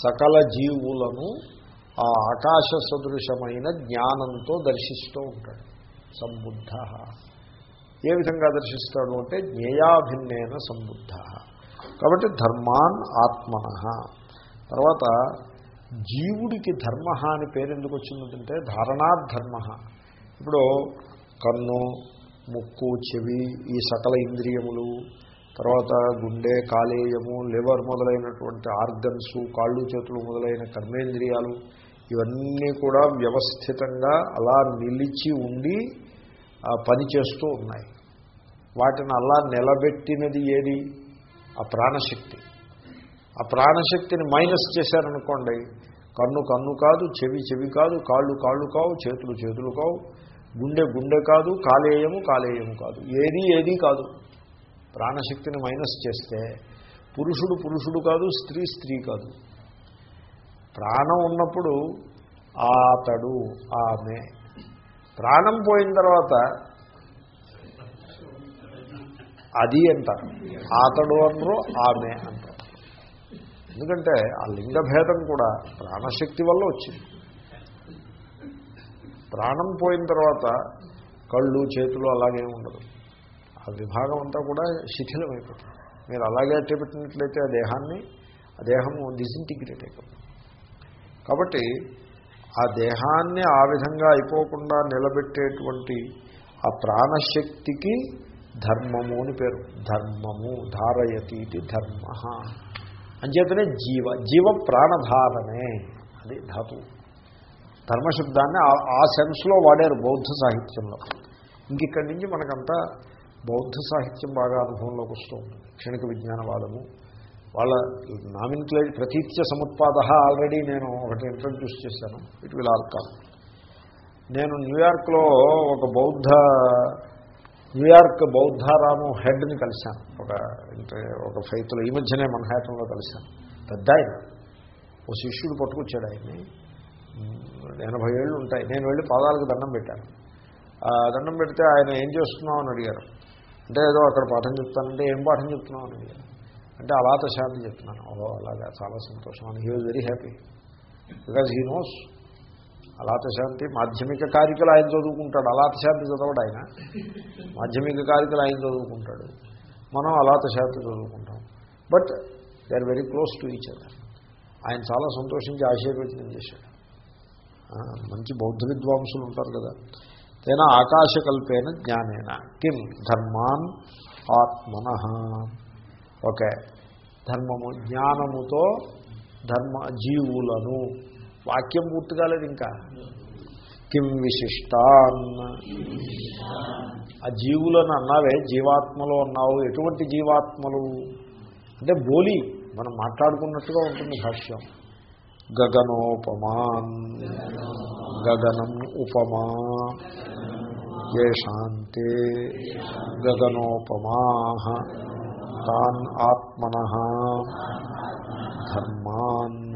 Speaker 1: సకల జీవులను ఆ ఆకాశ సదృశమైన జ్ఞానంతో దర్శిస్తూ ఉంటాడు. సంబుద్ధ. ఏ విధంగా దర్శిస్తాడు అంటే జ్ఞేయాభిన్నేన సంబుద్ధ. కాబట్టి ధర్మాన్ ఆత్మన. తర్వాత జీవుడికి ధర్మ అని పేరు ఎందుకు వచ్చిందంటే ధారణాధర్మ ఇప్పుడు కన్ను ముక్కు చెవి ఈ సకల ఇంద్రియములు తర్వాత గుండె కాలేయము లివర్ మొదలైనటువంటి ఆర్గన్స్ కాళ్ళు చేతులు మొదలైన కర్మేంద్రియాలు ఇవన్నీ కూడా వ్యవస్థితంగా అలా నిలిచి ఉండి పనిచేస్తూ ఉన్నాయి. వాటిని అలా నిలబెట్టినది ఏది? ఆ ప్రాణశక్తి. ఆ ప్రాణశక్తిని మైనస్ చేశారనుకోండి కన్ను కన్ను కాదు చెవి చెవి కాదు కాళ్ళు కాళ్ళు కావు చేతులు చేతులు కావు గుండె గుండె కాదు కాలేయము కాలేయము కాదు ఏది ఏది కాదు. ప్రాణశక్తిని మైనస్ చేస్తే పురుషుడు పురుషుడు కాదు స్త్రీ స్త్రీ కాదు. ప్రాణం ఉన్నప్పుడు అతడు ఆమె. ప్రాణం పోయిన తర్వాత అది అంటారు. అతడు అనరు ఆమె అంటారు ఎందుకంటే ఆ లింగభేదం కూడా ప్రాణశక్తి వల్ల వచ్చింది. ప్రాణం పోయిన తర్వాత కళ్ళు చేతులు అలాగే ఉండదు ఆ విభాగం అంతా కూడా శిథిలమైపోతుంది. మీరు అలాగే అట్టబెట్టినట్లయితే ఆ దేహాన్ని ఆ దేహము డిసింటిగ్రేట్ అయిపోతుంది. కాబట్టి ఆ దేహాన్ని ఆ విధంగా అయిపోకుండా నిలబెట్టేటువంటి ఆ ప్రాణశక్తికి ధర్మము అని పేరు. ధర్మము ధారయతి ఇది ధర్మ. అంచేతనే జీవ జీవ ప్రాణధారణే అది ధాతు. ధర్మశబ్దాన్ని ఆ సెన్స్లో వాడారు బౌద్ధ సాహిత్యంలో. ఇంక ఇక్కడి నుంచి మనకంతా బౌద్ధ సాహిత్యం బాగా అనుభవంలోకి వస్తూ ఉంటుంది. క్షణిక విజ్ఞానవాదము. వాళ్ళ నామిన్క్లే ప్రతీత్య సముత్పాద ఆల్రెడీ నేను ఒకటి ఇంట్రడ్యూస్ చేశాను. ఇట్ విల్ ఆల్ కమ్ నేను న్యూయార్క్లో ఒక బౌద్ధ న్యూయార్క్ బౌద్ధారాము హెడ్ని కలిశాను. ఒక ఒక ఫైత్లో ఈ మధ్యనే మనహాటంలో కలిశాను. పెద్ద ఆయన. ఓ శిష్యుడు పట్టుకొచ్చాడు ఆయన్ని. ఎనభై ఏళ్ళు ఉంటాయి. నేను వెళ్ళి పాదాలకు దండం పెట్టాను. దండం పెడితే ఆయన ఏం చేస్తున్నావు అని అడిగారు. అంటే ఏదో అక్కడ పాఠం చెప్తానంటే ఏం పాఠం చెప్తున్నావు అని అడిగారు. అంటే అలాత శాంతి చెప్తున్నాను. ఓ అలాగా. చాలా సంతోషం. అని he was very happy because he knows అలాత శాంతి మాధ్యమిక కారికలు ఆయన చదువుకుంటాడు. అలాత శాంతి చదవడు ఆయన. మాధ్యమిక కారికలు ఆయన చదువుకుంటాడు. మనం అలాత శాంతి చదువుకుంటాం. But they are very close to each other ఆయన చాలా సంతోషించి ఆశీర్వచనం చేశాడు. మంచి బౌద్ధ విద్వాంసులు ఉంటారు కదా. తేనా ఆకాశకల్పేన జ్ఞానేన. కిం ధర్మాన్ ఆత్మన. ఓకే. ధర్మము జ్ఞానముతో ధర్మ జీవులను వాక్యం పూర్తి కాలేదు ఇంకా. కిం విశిష్టాన్ ఆ జీవులను అన్నావే జీవాత్మలో అన్నావు ఎటువంటి జీవాత్మలు? అంటే బోలి మనం మాట్లాడుకున్నట్టుగా ఉంటుంది భాష్యం. గగనోపమాన్. గగనం ఉపమా. ఏ శాంతే. గగనోపమా తాన్ ఆత్మన. ధర్మాన్.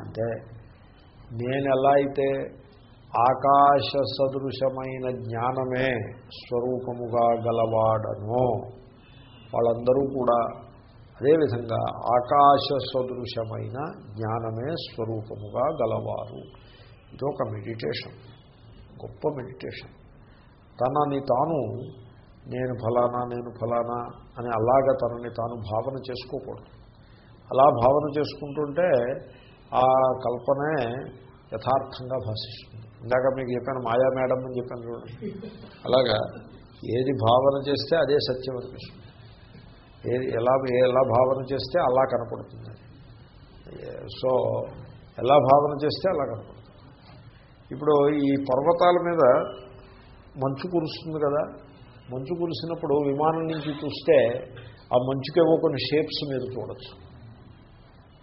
Speaker 1: అంటే నేను ఎలా అయితే ఆకాశ సదృశమైన జ్ఞానమే స్వరూపముగా గలవాడనో. వాళ్ళందరూ కూడా అదేవిధంగా ఆకాశ సదృశమైన జ్ఞానమే స్వరూపముగా గలవారు. ఇదొక మెడిటేషన్ గొప్ప మెడిటేషన్. తనని తాను నేను ఫలానా నేను ఫలానా అని అలాగ తనని తాను భావన చేసుకోకూడదు. అలా భావన చేసుకుంటుంటే ఆ కల్పనే యథార్థంగా భాషిస్తుంది. ఇందాక మీకు చెప్పాను మాయా మేడం అని చెప్పాను చూడండి. అలాగా ఏది భావన చేస్తే అదే సత్యం అనిపిస్తుంది. ఏది ఎలా ఎలా భావన చేస్తే అలా కనపడుతుంది. సో ఎలా భావన చేస్తే అలా కనపడుతుంది. ఇప్పుడు ఈ పర్వతాల మీద మంచు కురుస్తుంది కదా. మంచు కురిసినప్పుడు విమానం నుంచి చూస్తే ఆ మంచుకేవో కొన్ని షేప్స్ మీరు చూడొచ్చు.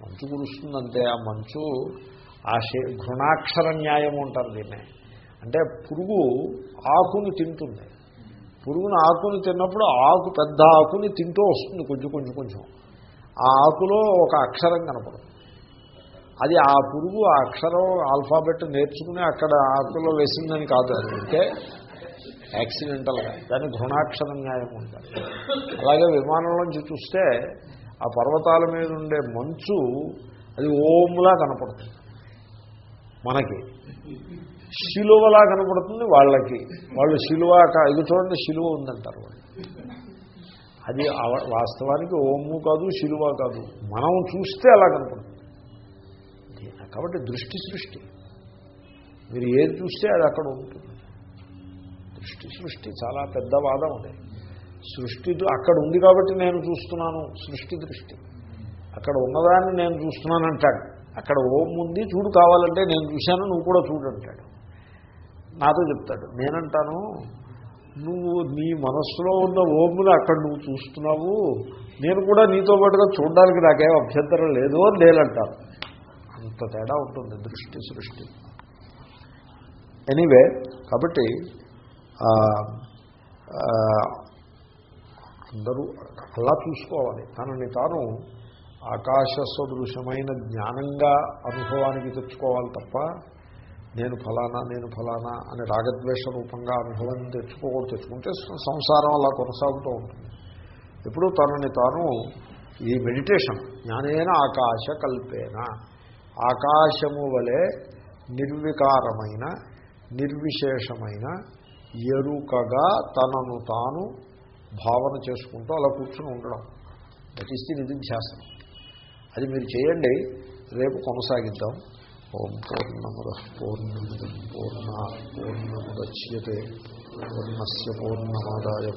Speaker 1: మంచు కురుస్తుందంటే ఆ మంచు ఆ షే ఘృణాక్షర న్యాయం అంటారు దీన్ని. అంటే పురుగు ఆకుని తింటుంది. పురుగును ఆకుని తిన్నప్పుడు ఆకు పెద్ద ఆకుని తింటూ వస్తుంది కొంచెం కొంచెం కొంచెం. ఆ ఆకులో ఒక అక్షరం కనపడుతుంది. అది ఆ పురుగు ఆ అక్షరం ఆల్ఫాబెట్ నేర్చుకుని అక్కడ ఆకులో వేసిందని కాదు అది అంటే యాక్సిడెంటల్గా. దాన్ని ఘృణాక్షర న్యాయం ఉంటారు అలాగే విమానంలోంచి చూస్తే ఆ పర్వతాల మీద ఉండే మంచు అది ఓంలా కనపడుతుంది. మనకి. శిలువలా కనపడుతుంది వాళ్ళకి. వాళ్ళు శిలువ ఇది చూడండి శిలువ ఉందంటారు వాళ్ళు. అది వాస్తవానికి ఓము కాదు శిలువ కాదు. మనం చూస్తే అలా కనపడుతుంది. కాబట్టి దృష్టి సృష్టి. మీరు ఏది చూస్తే అది అక్కడ ఉంటుంది. దృష్టి సృష్టి చాలా పెద్ద వాదం అది. సృష్టి అక్కడ ఉంది కాబట్టి నేను చూస్తున్నాను సృష్టి దృష్టి. అక్కడ ఉన్నదాన్ని నేను చూస్తున్నాను అంటాడు అక్కడ ఓం ఉంది చూడు కావాలంటే నేను చూశాను నువ్వు కూడా చూడు అంటాడు. నాతో చెప్తాడు నేనంటాను నువ్వు నీ మనస్సులో ఉన్న ఓమును అక్కడ నువ్వు చూస్తున్నావు నేను కూడా నీతో పాటుగా చూడడానికి నాకేం అభ్యంతరం లేదు అని నేనంటాను. అంత తేడా ఉంటుంది దృష్టి సృష్టి. ఎనీవే కాబట్టి అందరూ అలా చూసుకోవాలి. తనని తాను ఆకాశ సదృశమైన జ్ఞానంగా అనుభవానికి తెచ్చుకోవాలి తప్ప నేను ఫలానా నేను ఫలానా అని రాగద్వేష రూపంగా అనుభవం తెచ్చుకోకూడదు తెచ్చుకుంటే సంసారం అలా కొనసాగుతూ ఉంటుంది. ఇప్పుడు తనని తాను ఈ మెడిటేషన్ జ్ఞానేన ఆకాశ కల్పేన ఆకాశము వలె నిర్వికారమైన నిర్విశేషమైన ఎరుకగా తనను తాను భావన చేసుకుంటూ అలా కూర్చుని ఉండడం. దట్ ఈస్ ది నిధిధ్యాసనం అది మీరు చేయండి రేపు కొనసాగిద్దాం. ఓం పూర్ణముద పూర్ణమిదం పూర్ణ పూర్ణముద్యతే పూర్ణస్ పూర్ణమాదాయ